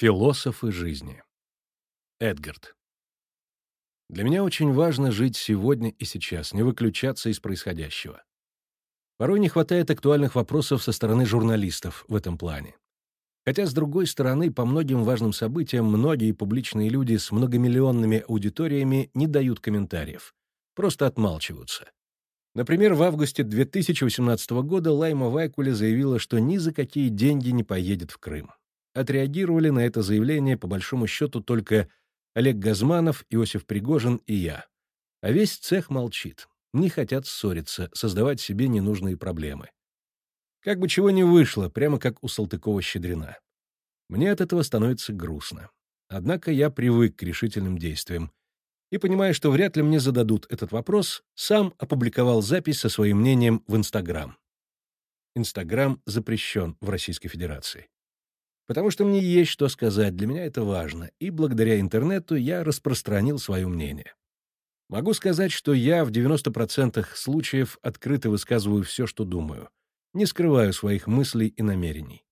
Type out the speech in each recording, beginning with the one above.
Философы жизни. Эдгард. Для меня очень важно жить сегодня и сейчас, не выключаться из происходящего. Порой не хватает актуальных вопросов со стороны журналистов в этом плане. Хотя, с другой стороны, по многим важным событиям многие публичные люди с многомиллионными аудиториями не дают комментариев, просто отмалчиваются. Например, в августе 2018 года Лайма Вайкуля заявила, что ни за какие деньги не поедет в Крым. Отреагировали на это заявление, по большому счету, только Олег Газманов, Иосиф Пригожин и я. А весь цех молчит. Не хотят ссориться, создавать себе ненужные проблемы. Как бы чего ни вышло, прямо как у Салтыкова-Щедрина. Мне от этого становится грустно. Однако я привык к решительным действиям. И, понимая, что вряд ли мне зададут этот вопрос, сам опубликовал запись со своим мнением в Инстаграм. Инстаграм запрещен в Российской Федерации. Потому что мне есть что сказать, для меня это важно, и благодаря интернету я распространил свое мнение. Могу сказать, что я в 90% случаев открыто высказываю все, что думаю, не скрываю своих мыслей и намерений.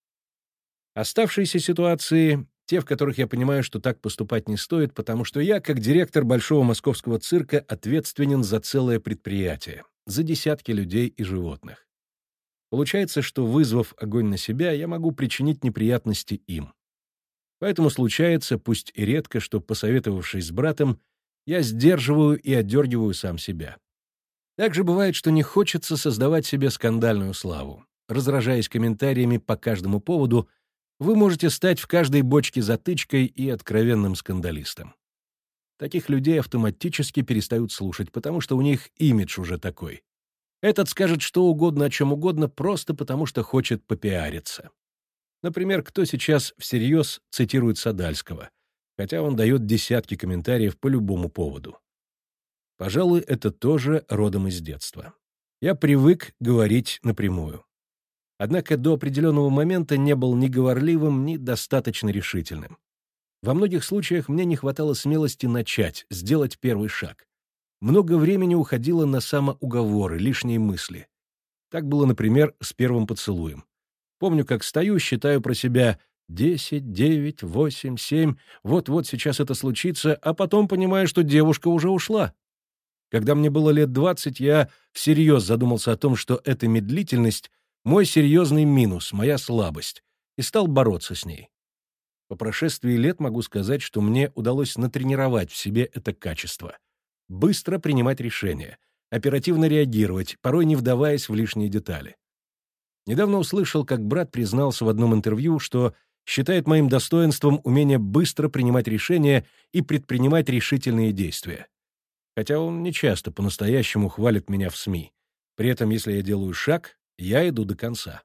Оставшиеся ситуации — те, в которых я понимаю, что так поступать не стоит, потому что я, как директор Большого московского цирка, ответственен за целое предприятие, за десятки людей и животных. Получается, что, вызвав огонь на себя, я могу причинить неприятности им. Поэтому случается, пусть и редко, что, посоветовавшись с братом, я сдерживаю и отдергиваю сам себя. Также бывает, что не хочется создавать себе скандальную славу. Разражаясь комментариями по каждому поводу, вы можете стать в каждой бочке затычкой и откровенным скандалистом. Таких людей автоматически перестают слушать, потому что у них имидж уже такой. Этот скажет что угодно о чем угодно просто потому, что хочет попиариться. Например, кто сейчас всерьез цитирует Садальского, хотя он дает десятки комментариев по любому поводу. Пожалуй, это тоже родом из детства. Я привык говорить напрямую. Однако до определенного момента не был ни говорливым, ни достаточно решительным. Во многих случаях мне не хватало смелости начать, сделать первый шаг. Много времени уходило на самоуговоры, лишние мысли. Так было, например, с первым поцелуем. Помню, как стою, считаю про себя десять, девять, восемь, семь, вот-вот сейчас это случится, а потом понимаю, что девушка уже ушла. Когда мне было лет двадцать, я всерьез задумался о том, что эта медлительность — мой серьезный минус, моя слабость, и стал бороться с ней. По прошествии лет могу сказать, что мне удалось натренировать в себе это качество быстро принимать решения, оперативно реагировать, порой не вдаваясь в лишние детали. Недавно услышал, как брат признался в одном интервью, что считает моим достоинством умение быстро принимать решения и предпринимать решительные действия. Хотя он не часто по-настоящему хвалит меня в СМИ. При этом, если я делаю шаг, я иду до конца.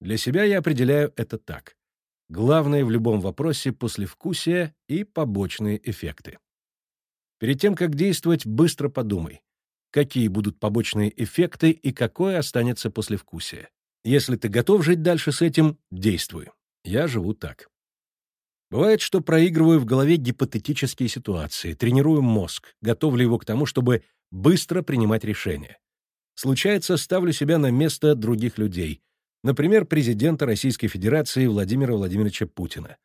Для себя я определяю это так. Главное в любом вопросе — послевкусие и побочные эффекты. Перед тем, как действовать, быстро подумай, какие будут побочные эффекты и какое останется послевкусие. Если ты готов жить дальше с этим, действуй. Я живу так. Бывает, что проигрываю в голове гипотетические ситуации, тренирую мозг, готовлю его к тому, чтобы быстро принимать решения. Случается, ставлю себя на место других людей, например, президента Российской Федерации Владимира Владимировича Путина,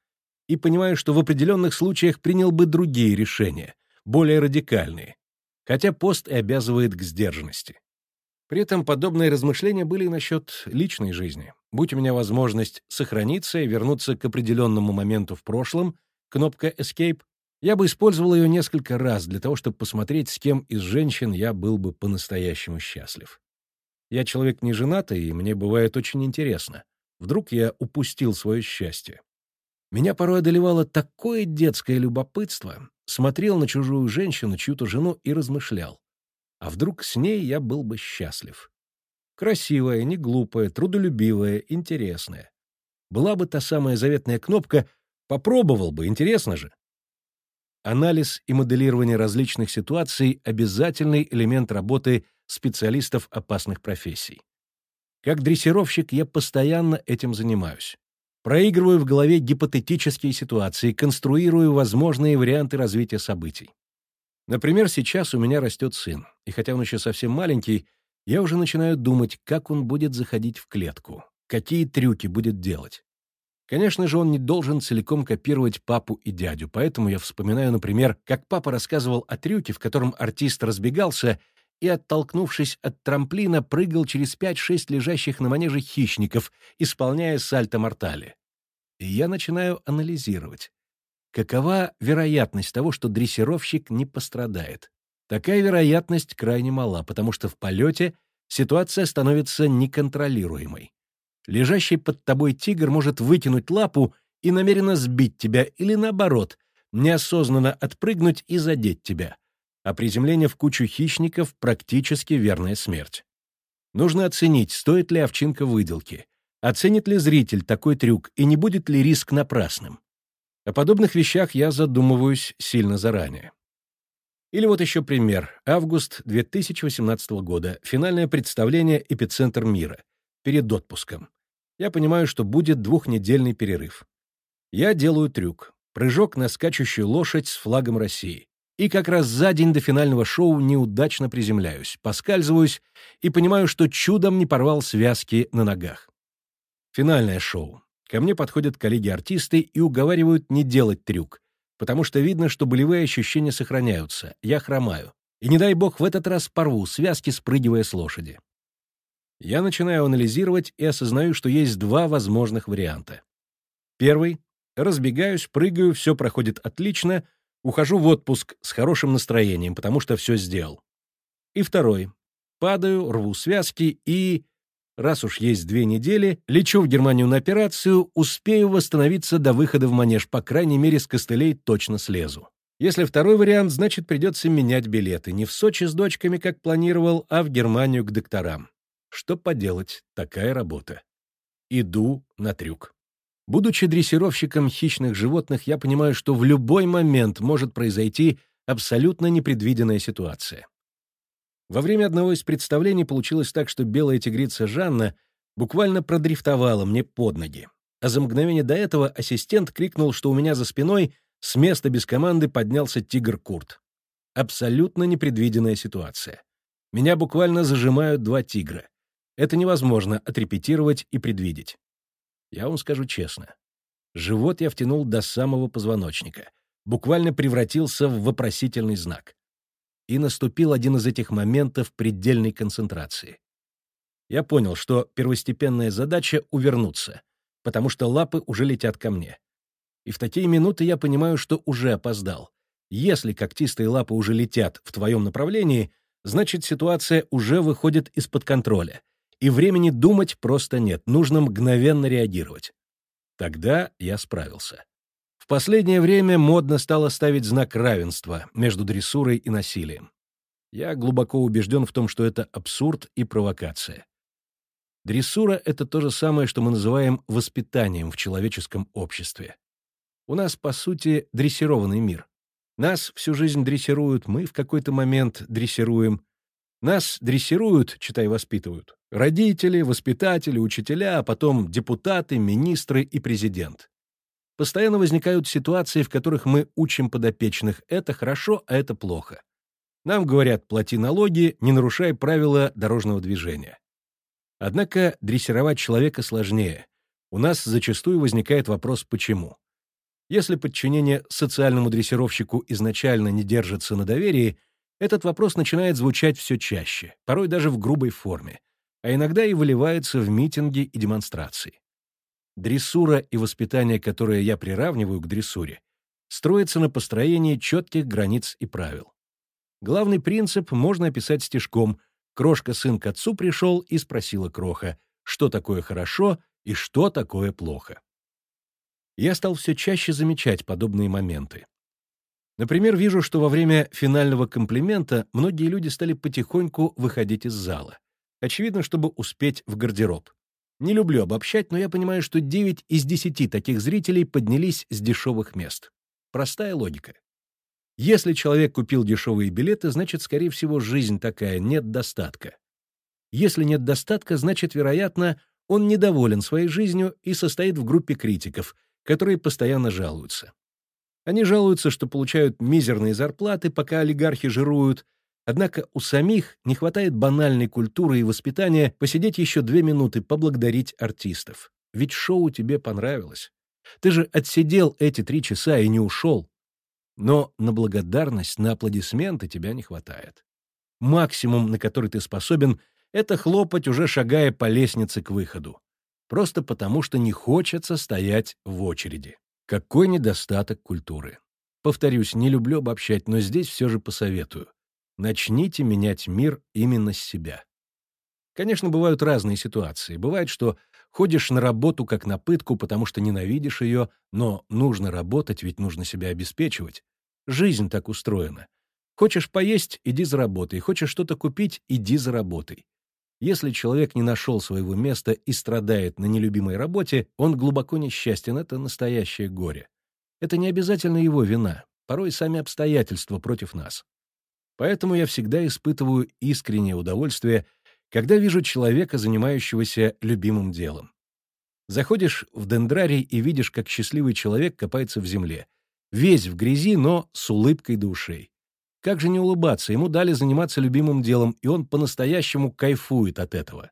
и понимаю, что в определенных случаях принял бы другие решения, более радикальные, хотя пост и обязывает к сдержанности. При этом подобные размышления были насчет личной жизни. Будь у меня возможность сохраниться и вернуться к определенному моменту в прошлом, кнопка «Escape», я бы использовал ее несколько раз для того, чтобы посмотреть, с кем из женщин я был бы по-настоящему счастлив. Я человек не женатый, и мне бывает очень интересно. Вдруг я упустил свое счастье. Меня порой одолевало такое детское любопытство, смотрел на чужую женщину, чью-то жену, и размышлял. А вдруг с ней я был бы счастлив? Красивая, не глупая, трудолюбивая, интересная. Была бы та самая заветная кнопка «Попробовал бы, интересно же». Анализ и моделирование различных ситуаций — обязательный элемент работы специалистов опасных профессий. Как дрессировщик я постоянно этим занимаюсь. Проигрываю в голове гипотетические ситуации, конструирую возможные варианты развития событий. Например, сейчас у меня растет сын, и хотя он еще совсем маленький, я уже начинаю думать, как он будет заходить в клетку, какие трюки будет делать. Конечно же, он не должен целиком копировать папу и дядю, поэтому я вспоминаю, например, как папа рассказывал о трюке, в котором артист разбегался и, оттолкнувшись от трамплина, прыгал через 5-6 лежащих на манеже хищников, исполняя сальто-мортали. И я начинаю анализировать. Какова вероятность того, что дрессировщик не пострадает? Такая вероятность крайне мала, потому что в полете ситуация становится неконтролируемой. Лежащий под тобой тигр может вытянуть лапу и намеренно сбить тебя или, наоборот, неосознанно отпрыгнуть и задеть тебя а приземление в кучу хищников — практически верная смерть. Нужно оценить, стоит ли овчинка выделки, оценит ли зритель такой трюк и не будет ли риск напрасным. О подобных вещах я задумываюсь сильно заранее. Или вот еще пример. Август 2018 года. Финальное представление «Эпицентр мира». Перед отпуском. Я понимаю, что будет двухнедельный перерыв. Я делаю трюк. Прыжок на скачущую лошадь с флагом России. И как раз за день до финального шоу неудачно приземляюсь, поскальзываюсь и понимаю, что чудом не порвал связки на ногах. Финальное шоу. Ко мне подходят коллеги-артисты и уговаривают не делать трюк, потому что видно, что болевые ощущения сохраняются, я хромаю. И не дай бог в этот раз порву связки, спрыгивая с лошади. Я начинаю анализировать и осознаю, что есть два возможных варианта. Первый — разбегаюсь, прыгаю, все проходит отлично — Ухожу в отпуск с хорошим настроением, потому что все сделал. И второй. Падаю, рву связки и... Раз уж есть две недели, лечу в Германию на операцию, успею восстановиться до выхода в манеж, по крайней мере, с костылей точно слезу. Если второй вариант, значит, придется менять билеты. Не в Сочи с дочками, как планировал, а в Германию к докторам. Что поделать, такая работа. Иду на трюк. Будучи дрессировщиком хищных животных, я понимаю, что в любой момент может произойти абсолютно непредвиденная ситуация. Во время одного из представлений получилось так, что белая тигрица Жанна буквально продрифтовала мне под ноги. А за мгновение до этого ассистент крикнул, что у меня за спиной с места без команды поднялся тигр Курт. Абсолютно непредвиденная ситуация. Меня буквально зажимают два тигра. Это невозможно отрепетировать и предвидеть. Я вам скажу честно. Живот я втянул до самого позвоночника. Буквально превратился в вопросительный знак. И наступил один из этих моментов предельной концентрации. Я понял, что первостепенная задача — увернуться, потому что лапы уже летят ко мне. И в такие минуты я понимаю, что уже опоздал. Если когтистые лапы уже летят в твоем направлении, значит, ситуация уже выходит из-под контроля, и времени думать просто нет, нужно мгновенно реагировать. Тогда я справился. В последнее время модно стало ставить знак равенства между дрессурой и насилием. Я глубоко убежден в том, что это абсурд и провокация. Дрессура — это то же самое, что мы называем воспитанием в человеческом обществе. У нас, по сути, дрессированный мир. Нас всю жизнь дрессируют, мы в какой-то момент дрессируем. Нас дрессируют, читай, воспитывают. Родители, воспитатели, учителя, а потом депутаты, министры и президент. Постоянно возникают ситуации, в которых мы учим подопечных «это хорошо, а это плохо». Нам говорят «плати налоги, не нарушай правила дорожного движения». Однако дрессировать человека сложнее. У нас зачастую возникает вопрос «почему?». Если подчинение социальному дрессировщику изначально не держится на доверии — этот вопрос начинает звучать все чаще, порой даже в грубой форме, а иногда и выливается в митинги и демонстрации. Дрессура и воспитание, которое я приравниваю к дрессуре, строится на построении четких границ и правил. Главный принцип можно описать стишком «Крошка-сын к отцу пришел и спросила Кроха, что такое хорошо и что такое плохо». Я стал все чаще замечать подобные моменты. Например, вижу, что во время финального комплимента многие люди стали потихоньку выходить из зала. Очевидно, чтобы успеть в гардероб. Не люблю обобщать, но я понимаю, что 9 из 10 таких зрителей поднялись с дешевых мест. Простая логика. Если человек купил дешевые билеты, значит, скорее всего, жизнь такая, нет достатка. Если нет достатка, значит, вероятно, он недоволен своей жизнью и состоит в группе критиков, которые постоянно жалуются. Они жалуются, что получают мизерные зарплаты, пока олигархи жируют, однако у самих не хватает банальной культуры и воспитания посидеть еще две минуты, поблагодарить артистов. Ведь шоу тебе понравилось. Ты же отсидел эти три часа и не ушел. Но на благодарность, на аплодисменты тебя не хватает. Максимум, на который ты способен, это хлопать, уже шагая по лестнице к выходу. Просто потому, что не хочется стоять в очереди. Какой недостаток культуры. Повторюсь, не люблю обобщать, но здесь все же посоветую. Начните менять мир именно с себя. Конечно, бывают разные ситуации. Бывает, что ходишь на работу как на пытку, потому что ненавидишь ее, но нужно работать, ведь нужно себя обеспечивать. Жизнь так устроена. Хочешь поесть — иди за работой. Хочешь что-то купить — иди за работой. Если человек не нашел своего места и страдает на нелюбимой работе, он глубоко несчастен, это настоящее горе. Это не обязательно его вина, порой сами обстоятельства против нас. Поэтому я всегда испытываю искреннее удовольствие, когда вижу человека, занимающегося любимым делом. Заходишь в дендрарий и видишь, как счастливый человек копается в земле. Весь в грязи, но с улыбкой до ушей. Как же не улыбаться? Ему дали заниматься любимым делом, и он по-настоящему кайфует от этого.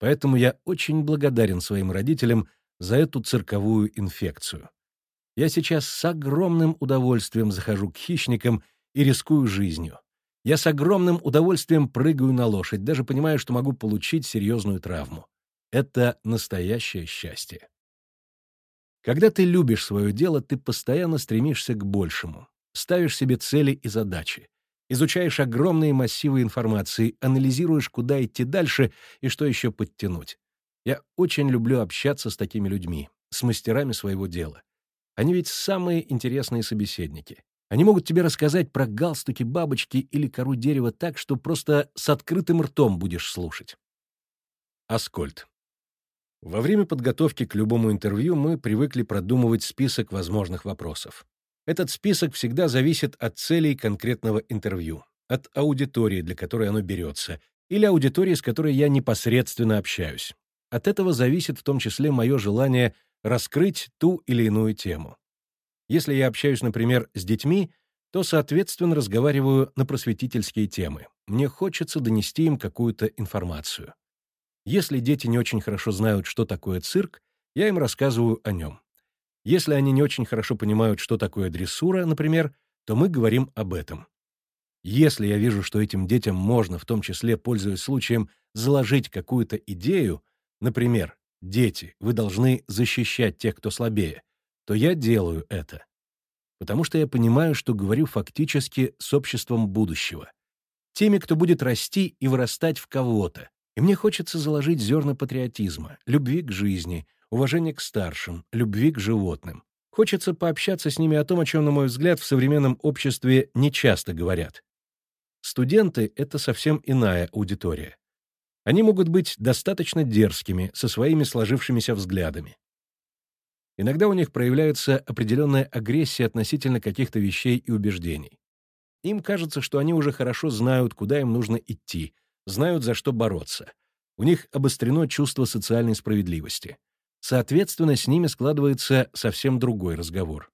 Поэтому я очень благодарен своим родителям за эту цирковую инфекцию. Я сейчас с огромным удовольствием захожу к хищникам и рискую жизнью. Я с огромным удовольствием прыгаю на лошадь, даже понимая, что могу получить серьезную травму. Это настоящее счастье. Когда ты любишь свое дело, ты постоянно стремишься к большему, ставишь себе цели и задачи, изучаешь огромные массивы информации, анализируешь, куда идти дальше и что еще подтянуть. Я очень люблю общаться с такими людьми, с мастерами своего дела. Они ведь самые интересные собеседники. Они могут тебе рассказать про галстуки, бабочки или кору дерева так, что просто с открытым ртом будешь слушать. Аскольд. Во время подготовки к любому интервью мы привыкли продумывать список возможных вопросов. Этот список всегда зависит от целей конкретного интервью, от аудитории, для которой оно берется, или аудитории, с которой я непосредственно общаюсь. От этого зависит в том числе мое желание раскрыть ту или иную тему. Если я общаюсь, например, с детьми, то, соответственно, разговариваю на просветительские темы. Мне хочется донести им какую-то информацию. Если дети не очень хорошо знают, что такое цирк, я им рассказываю о нем. Если они не очень хорошо понимают, что такое дрессура, например, то мы говорим об этом. Если я вижу, что этим детям можно, в том числе, пользуясь случаем, заложить какую-то идею, например, дети, вы должны защищать тех, кто слабее, то я делаю это. Потому что я понимаю, что говорю фактически с обществом будущего. Теми, кто будет расти и вырастать в кого-то. И мне хочется заложить зерна патриотизма, любви к жизни, уважения к старшим, любви к животным. Хочется пообщаться с ними о том, о чем, на мой взгляд, в современном обществе не часто говорят. Студенты — это совсем иная аудитория. Они могут быть достаточно дерзкими, со своими сложившимися взглядами. Иногда у них проявляется определенная агрессия относительно каких-то вещей и убеждений. Им кажется, что они уже хорошо знают, куда им нужно идти, знают, за что бороться. У них обострено чувство социальной справедливости. Соответственно, с ними складывается совсем другой разговор.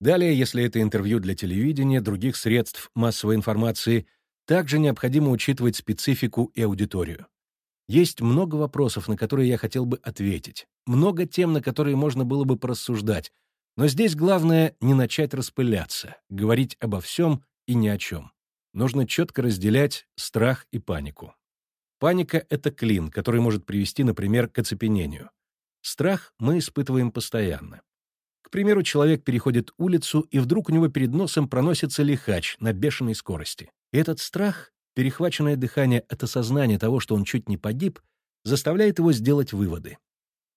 Далее, если это интервью для телевидения, других средств массовой информации, также необходимо учитывать специфику и аудиторию. Есть много вопросов, на которые я хотел бы ответить, много тем, на которые можно было бы порассуждать, но здесь главное не начать распыляться, говорить обо всем и ни о чем. Нужно четко разделять страх и панику. Паника — это клин, который может привести, например, к оцепенению. Страх мы испытываем постоянно. К примеру, человек переходит улицу, и вдруг у него перед носом проносится лихач на бешеной скорости. И этот страх перехваченное дыхание от осознания того, что он чуть не погиб, заставляет его сделать выводы.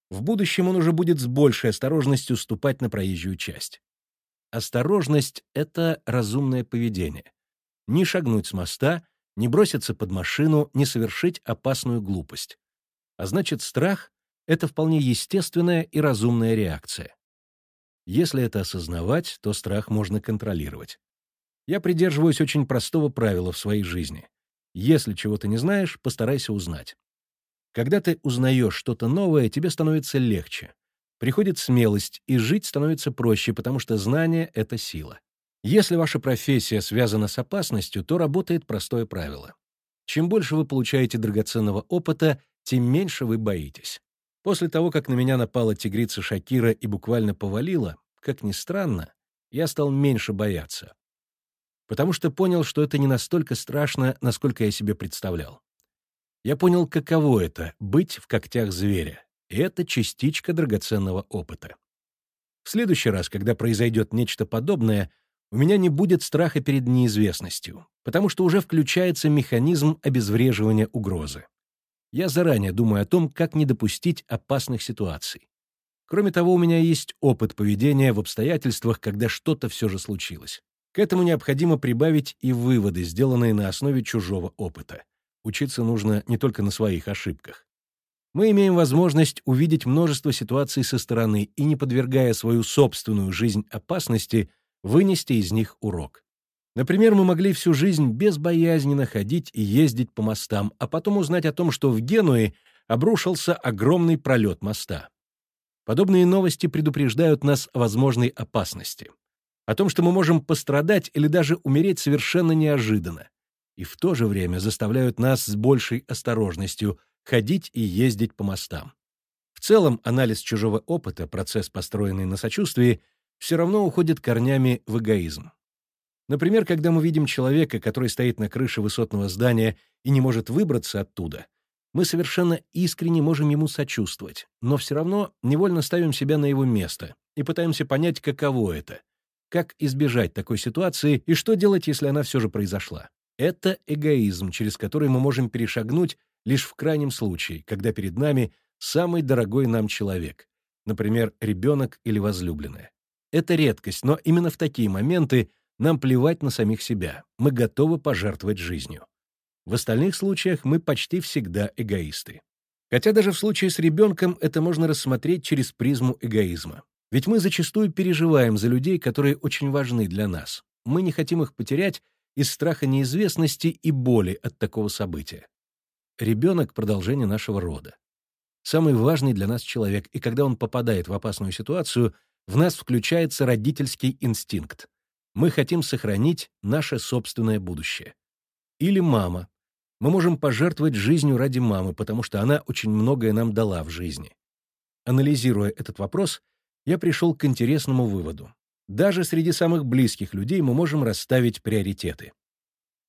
В будущем он уже будет с большей осторожностью ступать на проезжую часть. Осторожность — это разумное поведение. Не шагнуть с моста, не броситься под машину, не совершить опасную глупость. А значит, страх — это вполне естественная и разумная реакция. Если это осознавать, то страх можно контролировать. Я придерживаюсь очень простого правила в своей жизни. Если чего-то не знаешь, постарайся узнать. Когда ты узнаешь что-то новое, тебе становится легче. Приходит смелость, и жить становится проще, потому что знание — это сила. Если ваша профессия связана с опасностью, то работает простое правило. Чем больше вы получаете драгоценного опыта, тем меньше вы боитесь. После того, как на меня напала тигрица Шакира и буквально повалила, как ни странно, я стал меньше бояться. Потому что понял, что это не настолько страшно, насколько я себе представлял. Я понял, каково это — быть в когтях зверя, и это частичка драгоценного опыта. В следующий раз, когда произойдет нечто подобное, у меня не будет страха перед неизвестностью, потому что уже включается механизм обезвреживания угрозы. Я заранее думаю о том, как не допустить опасных ситуаций. Кроме того, у меня есть опыт поведения в обстоятельствах, когда что-то все же случилось. К этому необходимо прибавить и выводы, сделанные на основе чужого опыта. Учиться нужно не только на своих ошибках. Мы имеем возможность увидеть множество ситуаций со стороны и, не подвергая свою собственную жизнь опасности, вынести из них урок. Например, мы могли всю жизнь безбоязненно ходить и ездить по мостам, а потом узнать о том, что в Генуе обрушился огромный пролет моста. Подобные новости предупреждают нас о возможной опасности, о том, что мы можем пострадать или даже умереть совершенно неожиданно, и в то же время заставляют нас с большей осторожностью ходить и ездить по мостам. В целом, анализ чужого опыта, процесс, построенный на сочувствии, все равно уходит корнями в эгоизм. Например, когда мы видим человека, который стоит на крыше высотного здания и не может выбраться оттуда, мы совершенно искренне можем ему сочувствовать, но все равно невольно ставим себя на его место и пытаемся понять, каково это, как избежать такой ситуации и что делать, если она все же произошла. Это эгоизм, через который мы можем перешагнуть лишь в крайнем случае, когда перед нами самый дорогой нам человек, например, ребенок или возлюбленная. Это редкость, но именно в такие моменты нам плевать на самих себя, мы готовы пожертвовать жизнью. В остальных случаях мы почти всегда эгоисты. Хотя даже в случае с ребенком это можно рассмотреть через призму эгоизма. Ведь мы зачастую переживаем за людей, которые очень важны для нас. Мы не хотим их потерять из страха неизвестности и боли от такого события. Ребенок — продолжение нашего рода. Самый важный для нас человек, и когда он попадает в опасную ситуацию, в нас включается родительский инстинкт. Мы хотим сохранить наше собственное будущее. Или мама. Мы можем пожертвовать жизнью ради мамы, потому что она очень многое нам дала в жизни. Анализируя этот вопрос, я пришел к интересному выводу. Даже среди самых близких людей мы можем расставить приоритеты.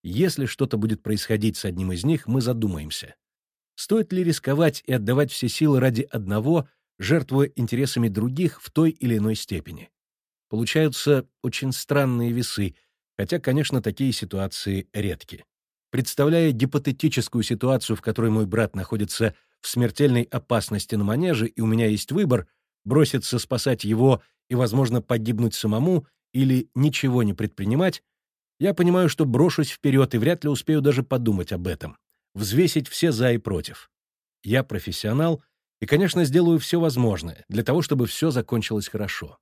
Если что-то будет происходить с одним из них, мы задумаемся. Стоит ли рисковать и отдавать все силы ради одного, жертвуя интересами других в той или иной степени. Получаются очень странные весы, хотя, конечно, такие ситуации редки. Представляя гипотетическую ситуацию, в которой мой брат находится в смертельной опасности на манеже, и у меня есть выбор — броситься спасать его и, возможно, погибнуть самому или ничего не предпринимать, я понимаю, что брошусь вперед и вряд ли успею даже подумать об этом, взвесить все «за» и «против». Я профессионал и, конечно, сделаю все возможное для того, чтобы все закончилось хорошо.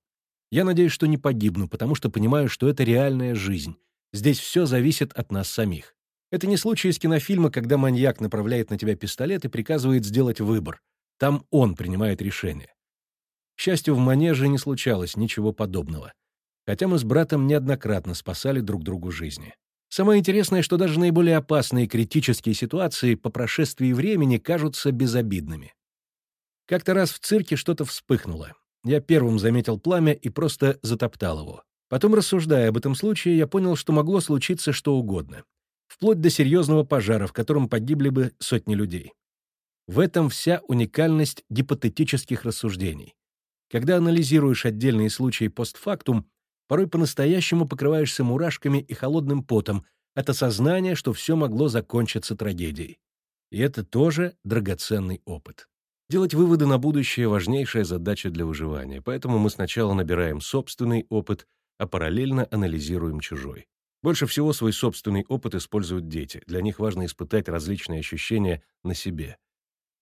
Я надеюсь, что не погибну, потому что понимаю, что это реальная жизнь. Здесь все зависит от нас самих. Это не случай из кинофильма, когда маньяк направляет на тебя пистолет и приказывает сделать выбор. Там он принимает решение. К счастью, в манеже не случалось ничего подобного. Хотя мы с братом неоднократно спасали друг другу жизни. Самое интересное, что даже наиболее опасные критические ситуации по прошествии времени кажутся безобидными. Как-то раз в цирке что-то вспыхнуло. Я первым заметил пламя и просто затоптал его. Потом, рассуждая об этом случае, я понял, что могло случиться что угодно. Вплоть до серьезного пожара, в котором погибли бы сотни людей. В этом вся уникальность гипотетических рассуждений. Когда анализируешь отдельные случаи постфактум, порой по-настоящему покрываешься мурашками и холодным потом от осознания, что все могло закончиться трагедией. И это тоже драгоценный опыт. Делать выводы на будущее — важнейшая задача для выживания, поэтому мы сначала набираем собственный опыт, а параллельно анализируем чужой. Больше всего свой собственный опыт используют дети. Для них важно испытать различные ощущения на себе.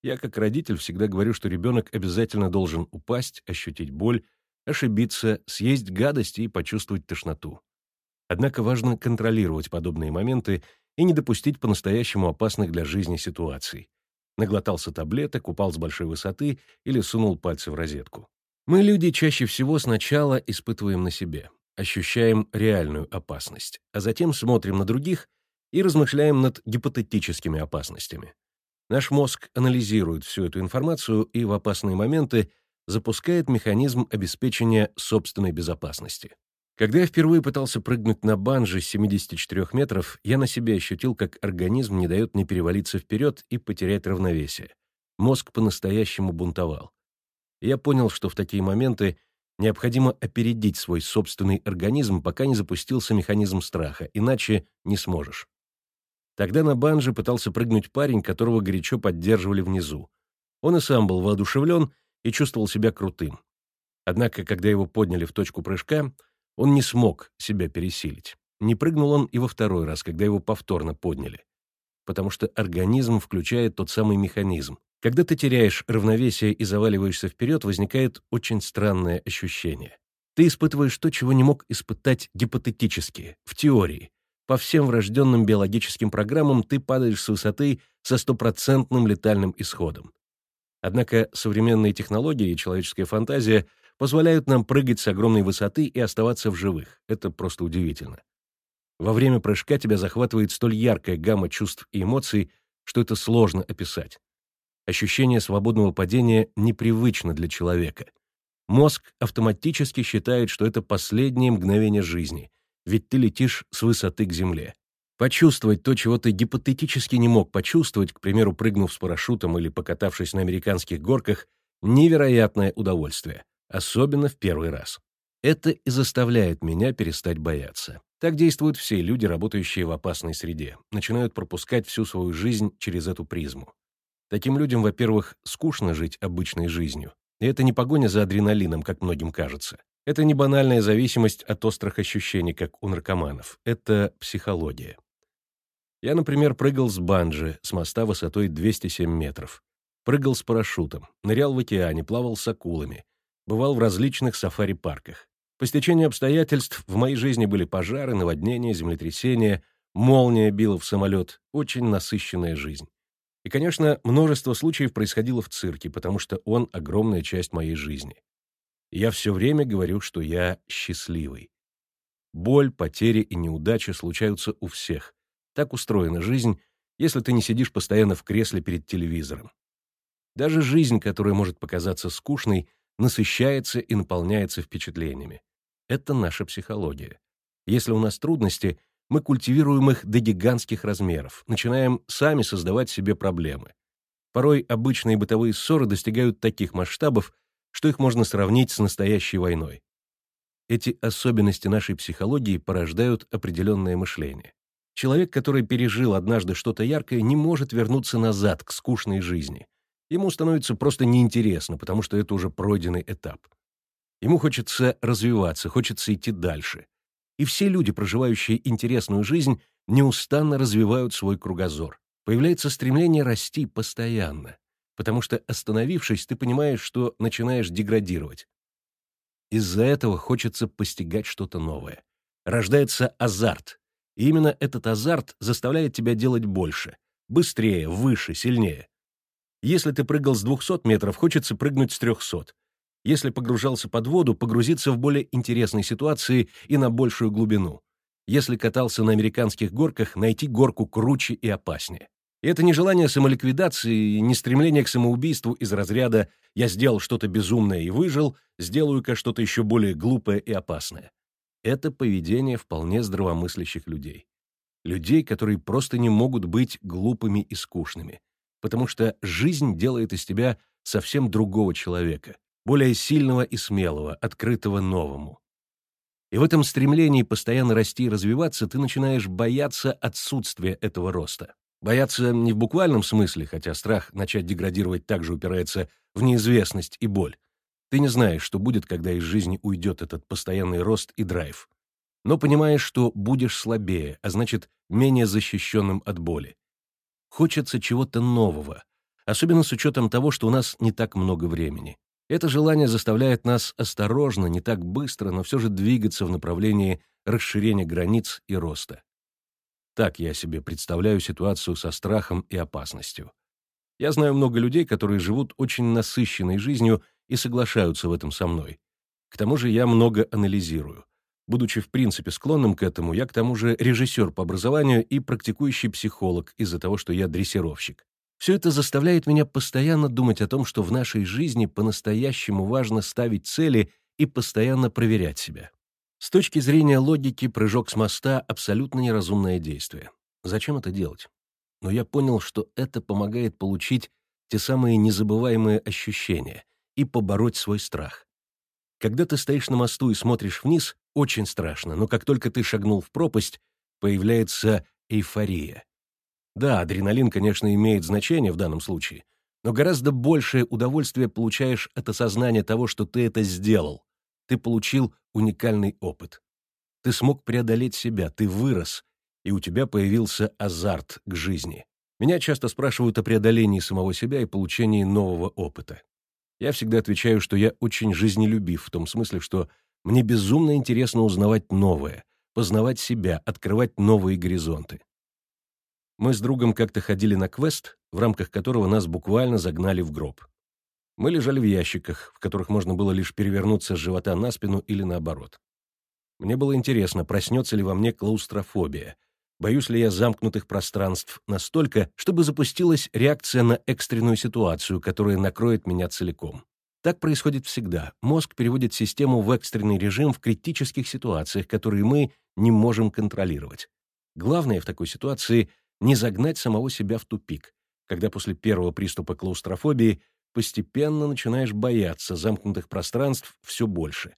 Я, как родитель, всегда говорю, что ребенок обязательно должен упасть, ощутить боль, ошибиться, съесть гадости и почувствовать тошноту. Однако важно контролировать подобные моменты и не допустить по-настоящему опасных для жизни ситуаций наглотался таблеток, упал с большой высоты или сунул пальцы в розетку. Мы, люди, чаще всего сначала испытываем на себе, ощущаем реальную опасность, а затем смотрим на других и размышляем над гипотетическими опасностями. Наш мозг анализирует всю эту информацию и в опасные моменты запускает механизм обеспечения собственной безопасности. Когда я впервые пытался прыгнуть на банжи с 74 метров, я на себе ощутил, как организм не дает мне перевалиться вперед и потерять равновесие. Мозг по-настоящему бунтовал. Я понял, что в такие моменты необходимо опередить свой собственный организм, пока не запустился механизм страха, иначе не сможешь. Тогда на банже пытался прыгнуть парень, которого горячо поддерживали внизу. Он и сам был воодушевлен и чувствовал себя крутым. Однако, когда его подняли в точку прыжка, он не смог себя пересилить. Не прыгнул он и во второй раз, когда его повторно подняли. Потому что организм включает тот самый механизм. Когда ты теряешь равновесие и заваливаешься вперед, возникает очень странное ощущение. Ты испытываешь то, чего не мог испытать гипотетически, в теории. По всем врожденным биологическим программам ты падаешь с высоты со стопроцентным летальным исходом. Однако современные технологии и человеческая фантазия — позволяют нам прыгать с огромной высоты и оставаться в живых. Это просто удивительно. Во время прыжка тебя захватывает столь яркая гамма чувств и эмоций, что это сложно описать. Ощущение свободного падения непривычно для человека. Мозг автоматически считает, что это последнее мгновение жизни, ведь ты летишь с высоты к земле. Почувствовать то, чего ты гипотетически не мог почувствовать, к примеру, прыгнув с парашютом или покатавшись на американских горках, невероятное удовольствие особенно в первый раз. Это и заставляет меня перестать бояться. Так действуют все люди, работающие в опасной среде, начинают пропускать всю свою жизнь через эту призму. Таким людям, во-первых, скучно жить обычной жизнью. И это не погоня за адреналином, как многим кажется. Это не банальная зависимость от острых ощущений, как у наркоманов. Это психология. Я, например, прыгал с банджи с моста высотой 207 метров. Прыгал с парашютом, нырял в океане, плавал с акулами, бывал в различных сафари-парках. По стечению обстоятельств в моей жизни были пожары, наводнения, землетрясения, молния била в самолет, очень насыщенная жизнь. И, конечно, множество случаев происходило в цирке, потому что он — огромная часть моей жизни. я все время говорю, что я счастливый. Боль, потери и неудачи случаются у всех. Так устроена жизнь, если ты не сидишь постоянно в кресле перед телевизором. Даже жизнь, которая может показаться скучной, насыщается и наполняется впечатлениями. Это наша психология. Если у нас трудности, мы культивируем их до гигантских размеров, начинаем сами создавать себе проблемы. Порой обычные бытовые ссоры достигают таких масштабов, что их можно сравнить с настоящей войной. Эти особенности нашей психологии порождают определенное мышление. Человек, который пережил однажды что-то яркое, не может вернуться назад к скучной жизни. Ему становится просто неинтересно, потому что это уже пройденный этап. Ему хочется развиваться, хочется идти дальше. И все люди, проживающие интересную жизнь, неустанно развивают свой кругозор. Появляется стремление расти постоянно, потому что, остановившись, ты понимаешь, что начинаешь деградировать. Из-за этого хочется постигать что-то новое. Рождается азарт. И именно этот азарт заставляет тебя делать больше, быстрее, выше, сильнее. Если ты прыгал с 200 метров, хочется прыгнуть с 300. Если погружался под воду, погрузиться в более интересные ситуации и на большую глубину. Если катался на американских горках, найти горку круче и опаснее. И это не желание самоликвидации, не стремление к самоубийству из разряда «я сделал что-то безумное и выжил, сделаю-ка что-то еще более глупое и опасное». Это поведение вполне здравомыслящих людей. Людей, которые просто не могут быть глупыми и скучными потому что жизнь делает из тебя совсем другого человека, более сильного и смелого, открытого новому. И в этом стремлении постоянно расти и развиваться ты начинаешь бояться отсутствия этого роста. Бояться не в буквальном смысле, хотя страх начать деградировать также упирается в неизвестность и боль. Ты не знаешь, что будет, когда из жизни уйдет этот постоянный рост и драйв. Но понимаешь, что будешь слабее, а значит, менее защищенным от боли. Хочется чего-то нового, особенно с учетом того, что у нас не так много времени. Это желание заставляет нас осторожно, не так быстро, но все же двигаться в направлении расширения границ и роста. Так я себе представляю ситуацию со страхом и опасностью. Я знаю много людей, которые живут очень насыщенной жизнью и соглашаются в этом со мной. К тому же я много анализирую. Будучи в принципе склонным к этому, я к тому же режиссер по образованию и практикующий психолог из-за того, что я дрессировщик. Все это заставляет меня постоянно думать о том, что в нашей жизни по-настоящему важно ставить цели и постоянно проверять себя. С точки зрения логики, прыжок с моста — абсолютно неразумное действие. Зачем это делать? Но я понял, что это помогает получить те самые незабываемые ощущения и побороть свой страх. Когда ты стоишь на мосту и смотришь вниз, очень страшно, но как только ты шагнул в пропасть, появляется эйфория. Да, адреналин, конечно, имеет значение в данном случае, но гораздо большее удовольствие получаешь от осознания того, что ты это сделал. Ты получил уникальный опыт. Ты смог преодолеть себя, ты вырос, и у тебя появился азарт к жизни. Меня часто спрашивают о преодолении самого себя и получении нового опыта. Я всегда отвечаю, что я очень жизнелюбив, в том смысле, что мне безумно интересно узнавать новое, познавать себя, открывать новые горизонты. Мы с другом как-то ходили на квест, в рамках которого нас буквально загнали в гроб. Мы лежали в ящиках, в которых можно было лишь перевернуться с живота на спину или наоборот. Мне было интересно, проснется ли во мне клаустрофобия, боюсь ли я замкнутых пространств настолько, чтобы запустилась реакция на экстренную ситуацию, которая накроет меня целиком. Так происходит всегда. Мозг переводит систему в экстренный режим в критических ситуациях, которые мы не можем контролировать. Главное в такой ситуации — не загнать самого себя в тупик, когда после первого приступа клаустрофобии постепенно начинаешь бояться замкнутых пространств все больше.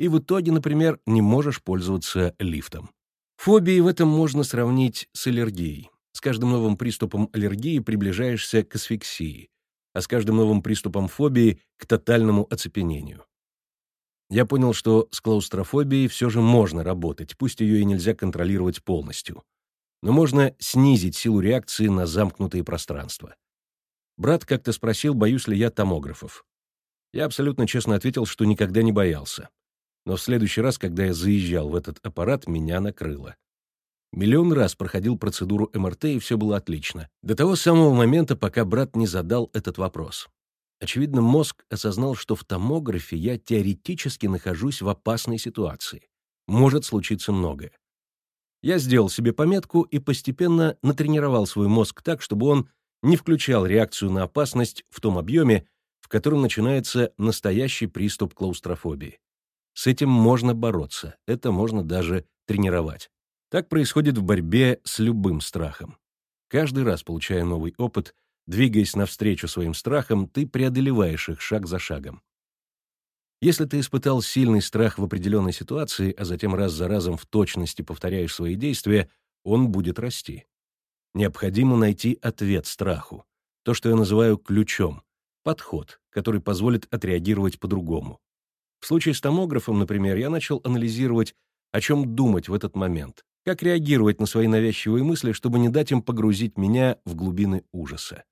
И в итоге, например, не можешь пользоваться лифтом. Фобии в этом можно сравнить с аллергией. С каждым новым приступом аллергии приближаешься к асфиксии, а с каждым новым приступом фобии — к тотальному оцепенению. Я понял, что с клаустрофобией все же можно работать, пусть ее и нельзя контролировать полностью но можно снизить силу реакции на замкнутые пространства. Брат как-то спросил, боюсь ли я томографов. Я абсолютно честно ответил, что никогда не боялся. Но в следующий раз, когда я заезжал в этот аппарат, меня накрыло. Миллион раз проходил процедуру МРТ, и все было отлично. До того самого момента, пока брат не задал этот вопрос. Очевидно, мозг осознал, что в томографе я теоретически нахожусь в опасной ситуации. Может случиться многое. Я сделал себе пометку и постепенно натренировал свой мозг так, чтобы он не включал реакцию на опасность в том объеме, в котором начинается настоящий приступ клаустрофобии. С этим можно бороться, это можно даже тренировать. Так происходит в борьбе с любым страхом. Каждый раз, получая новый опыт, двигаясь навстречу своим страхам, ты преодолеваешь их шаг за шагом. Если ты испытал сильный страх в определенной ситуации, а затем раз за разом в точности повторяешь свои действия, он будет расти. Необходимо найти ответ страху. То, что я называю ключом. Подход, который позволит отреагировать по-другому. В случае с томографом, например, я начал анализировать, о чем думать в этот момент, как реагировать на свои навязчивые мысли, чтобы не дать им погрузить меня в глубины ужаса.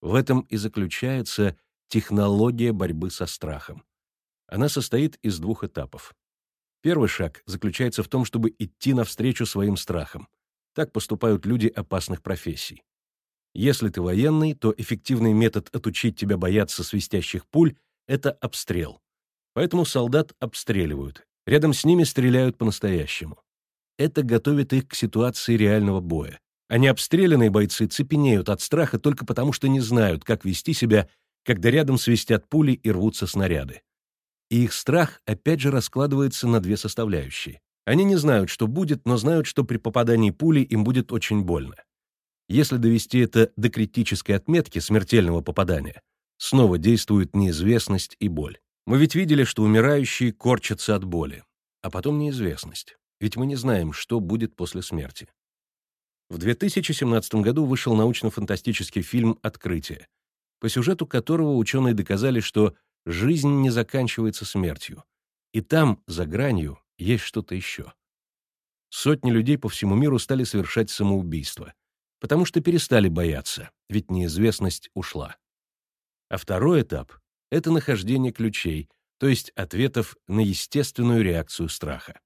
В этом и заключается технология борьбы со страхом. Она состоит из двух этапов. Первый шаг заключается в том, чтобы идти навстречу своим страхам. Так поступают люди опасных профессий. Если ты военный, то эффективный метод отучить тебя бояться свистящих пуль — это обстрел. Поэтому солдат обстреливают. Рядом с ними стреляют по-настоящему. Это готовит их к ситуации реального боя. А необстрелянные бойцы цепенеют от страха только потому, что не знают, как вести себя, когда рядом свистят пули и рвутся снаряды. И их страх опять же раскладывается на две составляющие. Они не знают, что будет, но знают, что при попадании пули им будет очень больно. Если довести это до критической отметки смертельного попадания, снова действует неизвестность и боль. Мы ведь видели, что умирающие корчатся от боли. А потом неизвестность. Ведь мы не знаем, что будет после смерти. В 2017 году вышел научно-фантастический фильм «Открытие», по сюжету которого ученые доказали, что Жизнь не заканчивается смертью. И там, за гранью, есть что-то еще. Сотни людей по всему миру стали совершать самоубийство, потому что перестали бояться, ведь неизвестность ушла. А второй этап — это нахождение ключей, то есть ответов на естественную реакцию страха.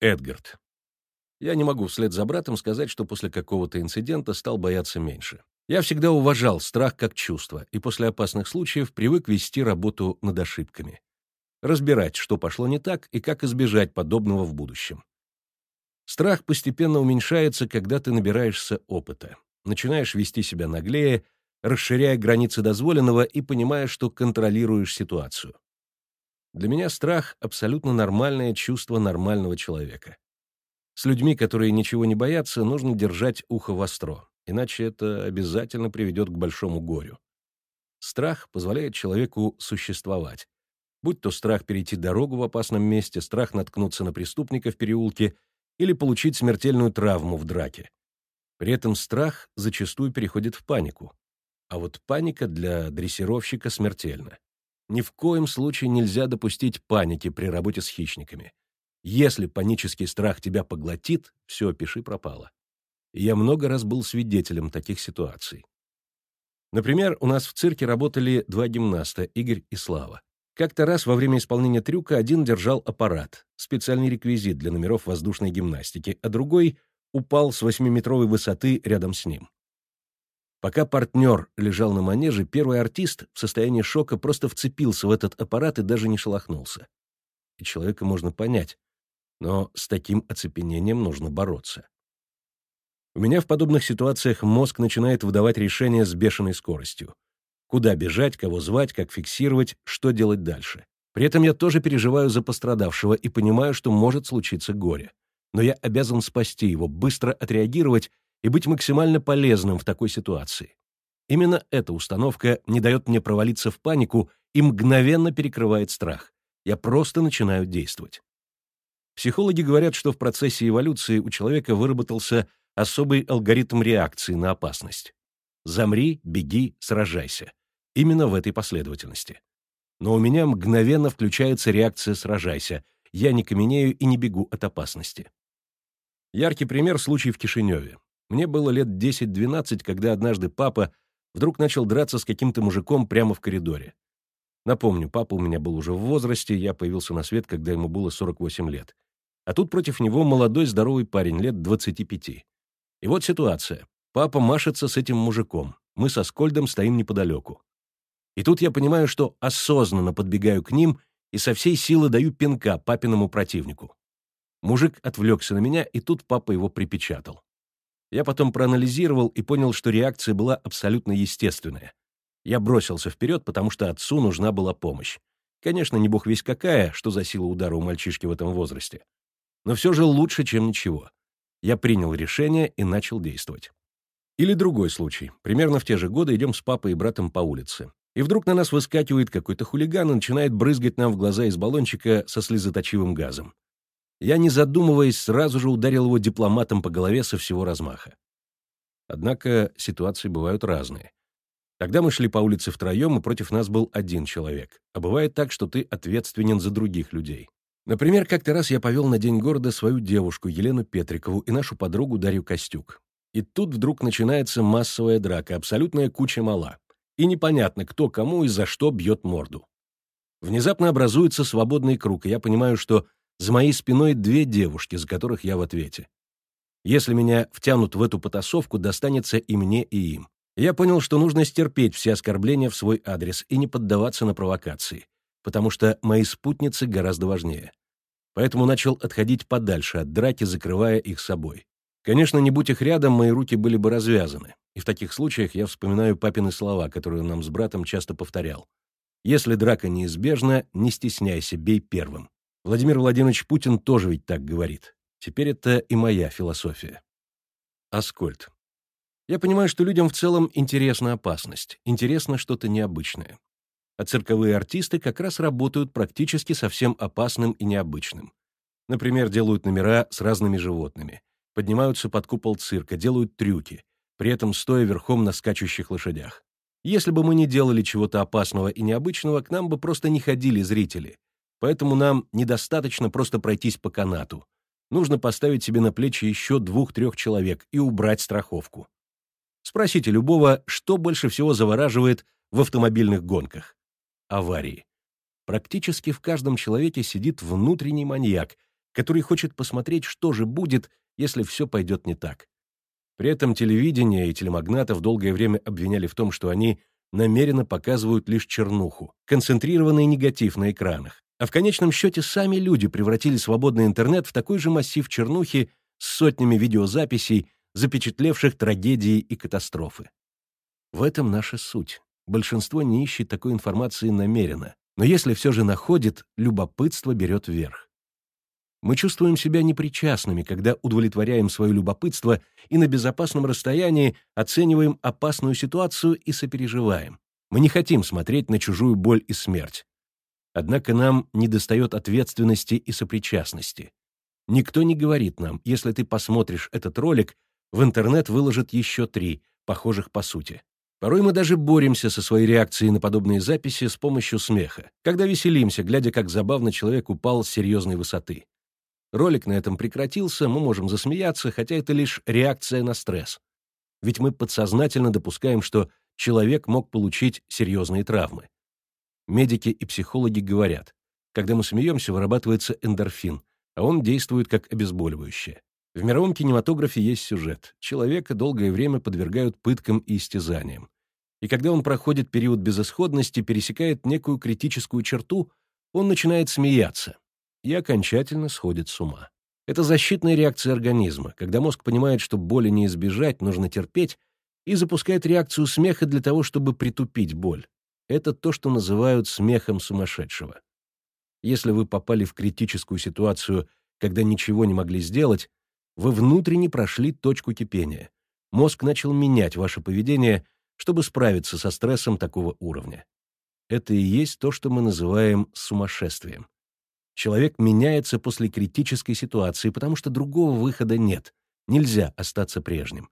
Эдгард. Я не могу вслед за братом сказать, что после какого-то инцидента стал бояться меньше. Я всегда уважал страх как чувство и после опасных случаев привык вести работу над ошибками. Разбирать, что пошло не так и как избежать подобного в будущем. Страх постепенно уменьшается, когда ты набираешься опыта, начинаешь вести себя наглее, расширяя границы дозволенного и понимая, что контролируешь ситуацию. Для меня страх — абсолютно нормальное чувство нормального человека. С людьми, которые ничего не боятся, нужно держать ухо востро, иначе это обязательно приведет к большому горю. Страх позволяет человеку существовать. Будь то страх перейти дорогу в опасном месте, страх наткнуться на преступника в переулке или получить смертельную травму в драке. При этом страх зачастую переходит в панику. А вот паника для дрессировщика смертельна. Ни в коем случае нельзя допустить паники при работе с хищниками. Если панический страх тебя поглотит, все, пиши пропало. я много раз был свидетелем таких ситуаций. Например, у нас в цирке работали два гимнаста, Игорь и Слава. Как-то раз во время исполнения трюка один держал аппарат, специальный реквизит для номеров воздушной гимнастики, а другой упал с восьмиметровой высоты рядом с ним. Пока партнер лежал на манеже, первый артист в состоянии шока просто вцепился в этот аппарат и даже не шелохнулся. И человека можно понять но с таким оцепенением нужно бороться. У меня в подобных ситуациях мозг начинает выдавать решения с бешеной скоростью. Куда бежать, кого звать, как фиксировать, что делать дальше. При этом я тоже переживаю за пострадавшего и понимаю, что может случиться горе. Но я обязан спасти его, быстро отреагировать и быть максимально полезным в такой ситуации. Именно эта установка не дает мне провалиться в панику и мгновенно перекрывает страх. Я просто начинаю действовать. Психологи говорят, что в процессе эволюции у человека выработался особый алгоритм реакции на опасность. Замри, беги, сражайся. Именно в этой последовательности. Но у меня мгновенно включается реакция «сражайся». Я не каменею и не бегу от опасности. Яркий пример — случай в Кишиневе. Мне было лет 10-12, когда однажды папа вдруг начал драться с каким-то мужиком прямо в коридоре. Напомню, папа у меня был уже в возрасте, я появился на свет, когда ему было 48 лет. А тут против него молодой здоровый парень, лет 25. И вот ситуация. Папа машется с этим мужиком. Мы со Скольдом стоим неподалеку. И тут я понимаю, что осознанно подбегаю к ним и со всей силы даю пинка папиному противнику. Мужик отвлекся на меня, и тут папа его припечатал. Я потом проанализировал и понял, что реакция была абсолютно естественная. Я бросился вперед, потому что отцу нужна была помощь. Конечно, не бог весь какая, что за сила удара у мальчишки в этом возрасте но все же лучше, чем ничего. Я принял решение и начал действовать. Или другой случай. Примерно в те же годы идем с папой и братом по улице. И вдруг на нас выскакивает какой-то хулиган и начинает брызгать нам в глаза из баллончика со слезоточивым газом. Я, не задумываясь, сразу же ударил его дипломатом по голове со всего размаха. Однако ситуации бывают разные. Тогда мы шли по улице втроем, и против нас был один человек. А бывает так, что ты ответственен за других людей. Например, как-то раз я повел на День города свою девушку Елену Петрикову и нашу подругу Дарью Костюк. И тут вдруг начинается массовая драка, абсолютная куча мала. И непонятно, кто кому и за что бьет морду. Внезапно образуется свободный круг, и я понимаю, что за моей спиной две девушки, за которых я в ответе. Если меня втянут в эту потасовку, достанется и мне, и им. Я понял, что нужно стерпеть все оскорбления в свой адрес и не поддаваться на провокации потому что мои спутницы гораздо важнее. Поэтому начал отходить подальше от драки, закрывая их собой. Конечно, не будь их рядом, мои руки были бы развязаны. И в таких случаях я вспоминаю папины слова, которые он нам с братом часто повторял. «Если драка неизбежна, не стесняйся, бей первым». Владимир Владимирович Путин тоже ведь так говорит. Теперь это и моя философия. Аскольд. Я понимаю, что людям в целом интересна опасность, интересно что-то необычное а цирковые артисты как раз работают практически совсем опасным и необычным. Например, делают номера с разными животными, поднимаются под купол цирка, делают трюки, при этом стоя верхом на скачущих лошадях. Если бы мы не делали чего-то опасного и необычного, к нам бы просто не ходили зрители. Поэтому нам недостаточно просто пройтись по канату. Нужно поставить себе на плечи еще двух-трех человек и убрать страховку. Спросите любого, что больше всего завораживает в автомобильных гонках аварии. Практически в каждом человеке сидит внутренний маньяк, который хочет посмотреть, что же будет, если все пойдет не так. При этом телевидение и телемагнатов долгое время обвиняли в том, что они намеренно показывают лишь чернуху, концентрированный негатив на экранах. А в конечном счете сами люди превратили свободный интернет в такой же массив чернухи, с сотнями видеозаписей, запечатлевших трагедии и катастрофы. В этом наша суть. Большинство не ищет такой информации намеренно, но если все же находит, любопытство берет вверх. Мы чувствуем себя непричастными, когда удовлетворяем свое любопытство и на безопасном расстоянии оцениваем опасную ситуацию и сопереживаем. Мы не хотим смотреть на чужую боль и смерть. Однако нам недостает ответственности и сопричастности. Никто не говорит нам, если ты посмотришь этот ролик, в интернет выложат еще три, похожих по сути. Порой мы даже боремся со своей реакцией на подобные записи с помощью смеха, когда веселимся, глядя, как забавно человек упал с серьезной высоты. Ролик на этом прекратился, мы можем засмеяться, хотя это лишь реакция на стресс. Ведь мы подсознательно допускаем, что человек мог получить серьезные травмы. Медики и психологи говорят, когда мы смеемся, вырабатывается эндорфин, а он действует как обезболивающее. В мировом кинематографе есть сюжет. Человека долгое время подвергают пыткам и истязаниям. И когда он проходит период безысходности, пересекает некую критическую черту, он начинает смеяться, и окончательно сходит с ума. Это защитная реакция организма, когда мозг понимает, что боли не избежать, нужно терпеть, и запускает реакцию смеха для того, чтобы притупить боль. Это то, что называют смехом сумасшедшего. Если вы попали в критическую ситуацию, когда ничего не могли сделать, вы внутренне прошли точку кипения. Мозг начал менять ваше поведение, чтобы справиться со стрессом такого уровня. Это и есть то, что мы называем сумасшествием. Человек меняется после критической ситуации, потому что другого выхода нет. Нельзя остаться прежним.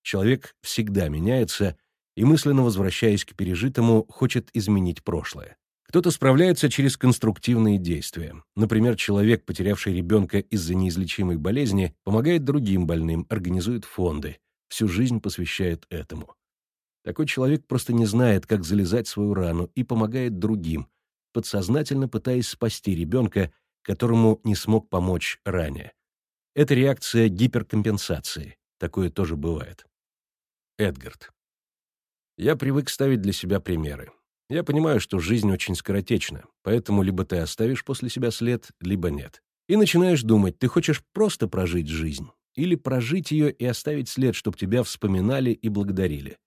Человек всегда меняется и, мысленно возвращаясь к пережитому, хочет изменить прошлое. Кто-то справляется через конструктивные действия. Например, человек, потерявший ребенка из-за неизлечимой болезни, помогает другим больным, организует фонды, всю жизнь посвящает этому. Такой человек просто не знает, как залезать свою рану и помогает другим, подсознательно пытаясь спасти ребенка, которому не смог помочь ранее. Это реакция гиперкомпенсации. Такое тоже бывает. Эдгард. Я привык ставить для себя примеры. Я понимаю, что жизнь очень скоротечна, поэтому либо ты оставишь после себя след, либо нет. И начинаешь думать, ты хочешь просто прожить жизнь, или прожить ее и оставить след, чтобы тебя вспоминали и благодарили.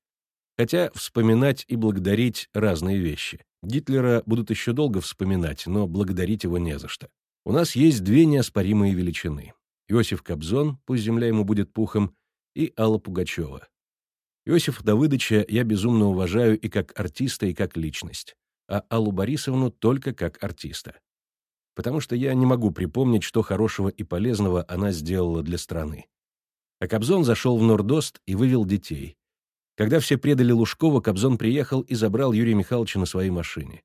Хотя вспоминать и благодарить — разные вещи. Гитлера будут еще долго вспоминать, но благодарить его не за что. У нас есть две неоспоримые величины. Иосиф Кобзон, пусть земля ему будет пухом, и Алла Пугачева. Иосифа Давыдовича я безумно уважаю и как артиста, и как личность, а Аллу Борисовну только как артиста. Потому что я не могу припомнить, что хорошего и полезного она сделала для страны. А Кобзон зашел в Нордост и вывел детей, когда все предали Лужкова, Кобзон приехал и забрал Юрия Михайловича на своей машине.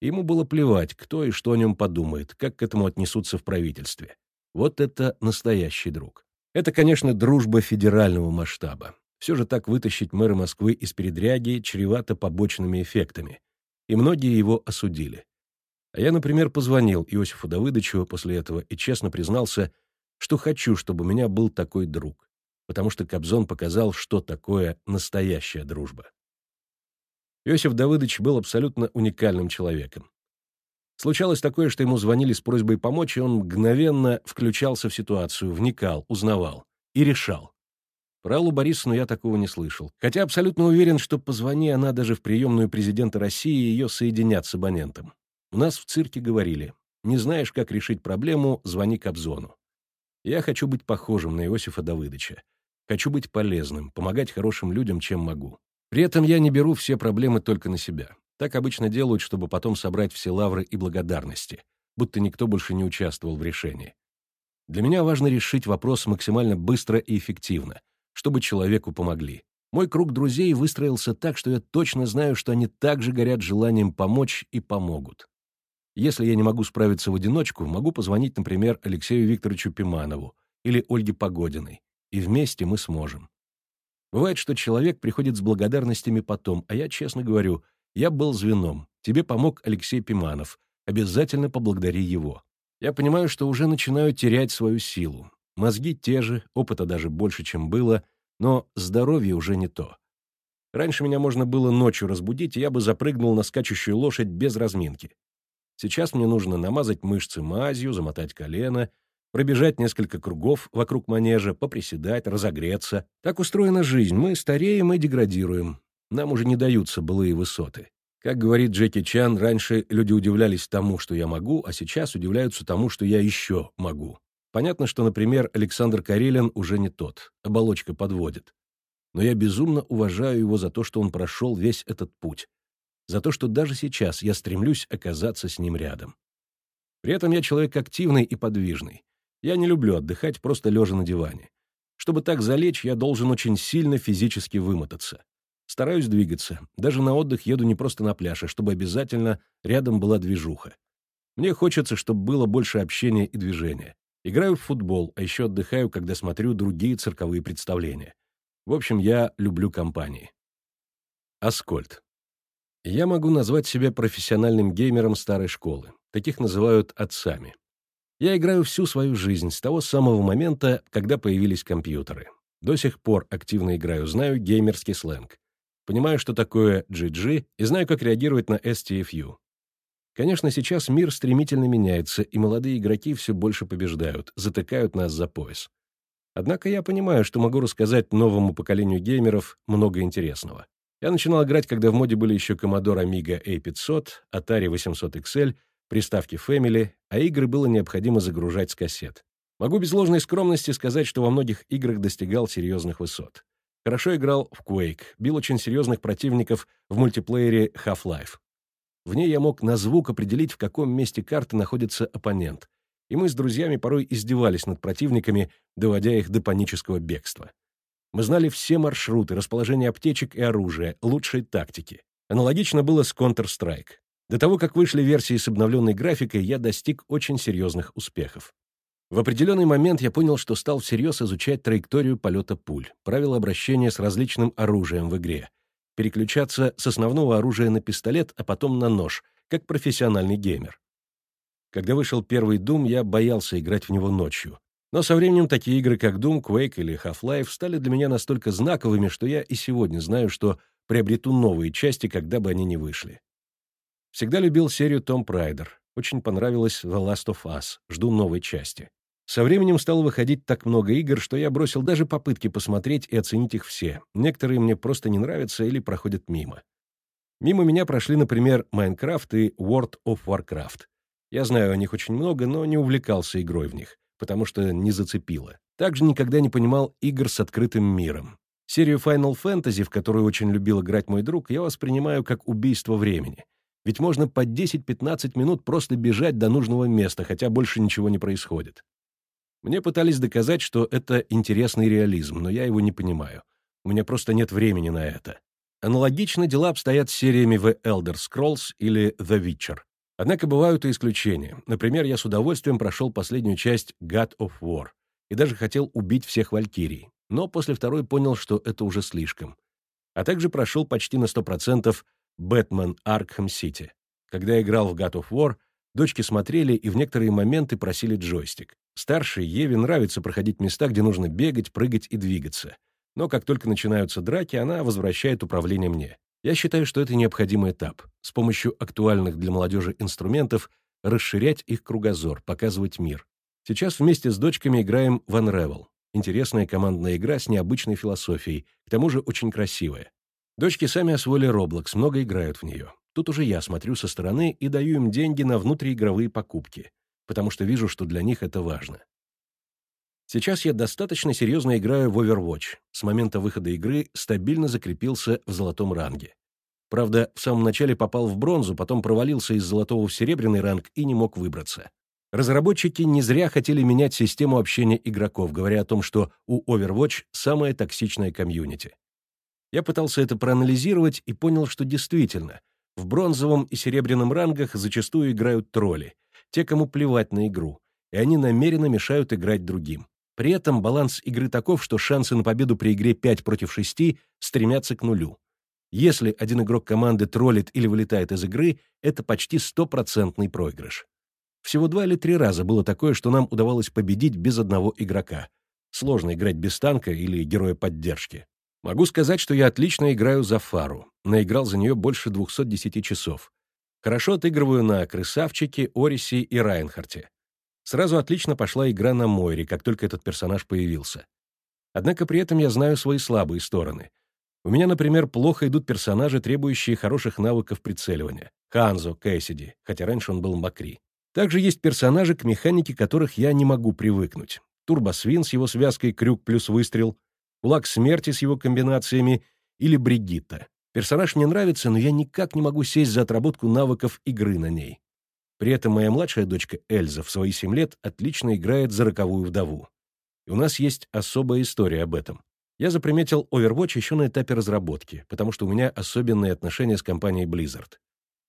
Ему было плевать, кто и что о нем подумает, как к этому отнесутся в правительстве. Вот это настоящий друг. Это, конечно, дружба федерального масштаба. Все же так вытащить мэра Москвы из передряги чревато побочными эффектами. И многие его осудили. А я, например, позвонил Иосифу Давыдовичу после этого и честно признался, что хочу, чтобы у меня был такой друг потому что Кобзон показал, что такое настоящая дружба. Иосиф Давыдович был абсолютно уникальным человеком. Случалось такое, что ему звонили с просьбой помочь, и он мгновенно включался в ситуацию, вникал, узнавал и решал. Про Аллу Борисовну я такого не слышал, хотя абсолютно уверен, что позвони она даже в приемную президента России, ее соединят с абонентом. У нас в цирке говорили, не знаешь, как решить проблему, звони Кобзону. Я хочу быть похожим на Иосифа Давыдовича. Хочу быть полезным, помогать хорошим людям, чем могу. При этом я не беру все проблемы только на себя. Так обычно делают, чтобы потом собрать все лавры и благодарности, будто никто больше не участвовал в решении. Для меня важно решить вопрос максимально быстро и эффективно, чтобы человеку помогли. Мой круг друзей выстроился так, что я точно знаю, что они также горят желанием помочь и помогут. Если я не могу справиться в одиночку, могу позвонить, например, Алексею Викторовичу Пиманову или Ольге Погодиной, и вместе мы сможем. Бывает, что человек приходит с благодарностями потом, а я честно говорю, я был звеном, тебе помог Алексей Пиманов, обязательно поблагодари его. Я понимаю, что уже начинаю терять свою силу. Мозги те же, опыта даже больше, чем было, но здоровье уже не то. Раньше меня можно было ночью разбудить, и я бы запрыгнул на скачущую лошадь без разминки. Сейчас мне нужно намазать мышцы мазью, замотать колено, Пробежать несколько кругов вокруг манежа, поприседать, разогреться. Так устроена жизнь. Мы стареем и деградируем. Нам уже не даются былые высоты. Как говорит Джеки Чан, раньше люди удивлялись тому, что я могу, а сейчас удивляются тому, что я еще могу. Понятно, что, например, Александр Карелин уже не тот, оболочка подводит. Но я безумно уважаю его за то, что он прошел весь этот путь, за то, что даже сейчас я стремлюсь оказаться с ним рядом. При этом я человек активный и подвижный. Я не люблю отдыхать, просто лежа на диване. Чтобы так залечь, я должен очень сильно физически вымотаться. Стараюсь двигаться. Даже на отдых еду не просто на пляж, а чтобы обязательно рядом была движуха. Мне хочется, чтобы было больше общения и движения. Играю в футбол, а еще отдыхаю, когда смотрю другие цирковые представления. В общем, я люблю компании. Аскольд. Я могу назвать себя профессиональным геймером старой школы. Таких называют отцами. Я играю всю свою жизнь, с того самого момента, когда появились компьютеры. До сих пор активно играю, знаю геймерский сленг. Понимаю, что такое GG, и знаю, как реагировать на STFU. Конечно, сейчас мир стремительно меняется, и молодые игроки все больше побеждают, затыкают нас за пояс. Однако я понимаю, что могу рассказать новому поколению геймеров много интересного. Я начинал играть, когда в моде были еще Commodore Amiga A500, Atari 800 XL — приставки Family, а игры было необходимо загружать с кассет. Могу без ложной скромности сказать, что во многих играх достигал серьезных высот. Хорошо играл в Quake, бил очень серьезных противников в мультиплеере Half-Life. В ней я мог на звук определить, в каком месте карты находится оппонент, и мы с друзьями порой издевались над противниками, доводя их до панического бегства. Мы знали все маршруты, расположение аптечек и оружия, лучшие тактики. Аналогично было с Counter-Strike. До того, как вышли версии с обновленной графикой, я достиг очень серьезных успехов. В определенный момент я понял, что стал всерьез изучать траекторию полета пуль, правила обращения с различным оружием в игре, переключаться с основного оружия на пистолет, а потом на нож, как профессиональный геймер. Когда вышел первый Doom, я боялся играть в него ночью. Но со временем такие игры, как Doom, Quake или Half-Life, стали для меня настолько знаковыми, что я и сегодня знаю, что приобрету новые части, когда бы они ни вышли. Всегда любил серию Том Прайдер. Очень понравилась The Last of Us. Жду новой части. Со временем стало выходить так много игр, что я бросил даже попытки посмотреть и оценить их все. Некоторые мне просто не нравятся или проходят мимо. Мимо меня прошли, например, Minecraft и World of Warcraft. Я знаю о них очень много, но не увлекался игрой в них, потому что не зацепило. Также никогда не понимал игр с открытым миром. Серию Final Fantasy, в которую очень любил играть мой друг, я воспринимаю как убийство времени. Ведь можно по 10-15 минут просто бежать до нужного места, хотя больше ничего не происходит. Мне пытались доказать, что это интересный реализм, но я его не понимаю. У меня просто нет времени на это. Аналогично дела обстоят с сериями The Elder Scrolls или The Witcher. Однако бывают и исключения. Например, я с удовольствием прошел последнюю часть God of War и даже хотел убить всех валькирий, но после второй понял, что это уже слишком. А также прошел почти на 100% «Бэтмен Аркхэм Сити». Когда я играл в God of War, дочки смотрели и в некоторые моменты просили джойстик. Старшей Еве нравится проходить места, где нужно бегать, прыгать и двигаться. Но как только начинаются драки, она возвращает управление мне. Я считаю, что это необходимый этап. С помощью актуальных для молодежи инструментов расширять их кругозор, показывать мир. Сейчас вместе с дочками играем в Unravel. Интересная командная игра с необычной философией, к тому же очень красивая. Дочки сами освоили Roblox, много играют в нее. Тут уже я смотрю со стороны и даю им деньги на внутриигровые покупки, потому что вижу, что для них это важно. Сейчас я достаточно серьезно играю в Overwatch. С момента выхода игры стабильно закрепился в золотом ранге. Правда, в самом начале попал в бронзу, потом провалился из золотого в серебряный ранг и не мог выбраться. Разработчики не зря хотели менять систему общения игроков, говоря о том, что у Overwatch самая токсичная комьюнити. Я пытался это проанализировать и понял, что действительно, в бронзовом и серебряном рангах зачастую играют тролли, те, кому плевать на игру, и они намеренно мешают играть другим. При этом баланс игры таков, что шансы на победу при игре 5 против 6 стремятся к нулю. Если один игрок команды троллит или вылетает из игры, это почти стопроцентный проигрыш. Всего два или три раза было такое, что нам удавалось победить без одного игрока. Сложно играть без танка или героя поддержки. Могу сказать, что я отлично играю за Фару. Наиграл за нее больше 210 часов. Хорошо отыгрываю на Крысавчике, Орисе и Райнхарте. Сразу отлично пошла игра на Мойре, как только этот персонаж появился. Однако при этом я знаю свои слабые стороны. У меня, например, плохо идут персонажи, требующие хороших навыков прицеливания. Ханзо, Кэссиди, хотя раньше он был Макри. Также есть персонажи, к механике которых я не могу привыкнуть. Турбосвин с его связкой крюк плюс выстрел, кулак смерти с его комбинациями или Бригитта. Персонаж мне нравится, но я никак не могу сесть за отработку навыков игры на ней. При этом моя младшая дочка Эльза в свои семь лет отлично играет за роковую вдову. И у нас есть особая история об этом. Я заприметил Overwatch еще на этапе разработки, потому что у меня особенные отношения с компанией Blizzard.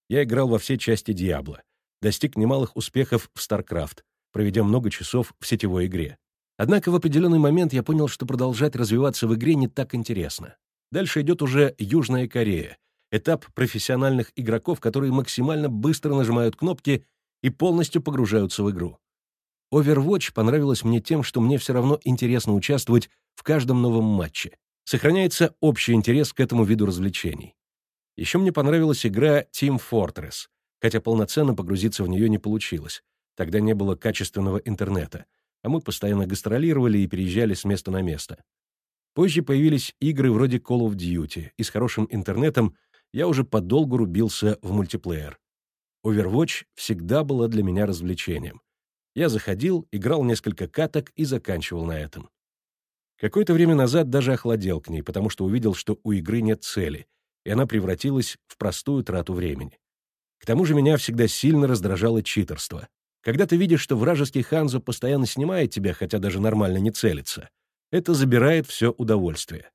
Я играл во все части Diablo, достиг немалых успехов в StarCraft, проведя много часов в сетевой игре. Однако в определенный момент я понял, что продолжать развиваться в игре не так интересно. Дальше идет уже Южная Корея, этап профессиональных игроков, которые максимально быстро нажимают кнопки и полностью погружаются в игру. Overwatch понравилось мне тем, что мне все равно интересно участвовать в каждом новом матче. Сохраняется общий интерес к этому виду развлечений. Еще мне понравилась игра Team Fortress, хотя полноценно погрузиться в нее не получилось. Тогда не было качественного интернета, а мы постоянно гастролировали и переезжали с места на место. Позже появились игры вроде Call of Duty, и с хорошим интернетом я уже подолгу рубился в мультиплеер. Overwatch всегда была для меня развлечением. Я заходил, играл несколько каток и заканчивал на этом. Какое-то время назад даже охладел к ней, потому что увидел, что у игры нет цели, и она превратилась в простую трату времени. К тому же меня всегда сильно раздражало читерство. Когда ты видишь, что вражеский Ханзо постоянно снимает тебя, хотя даже нормально не целится, это забирает все удовольствие.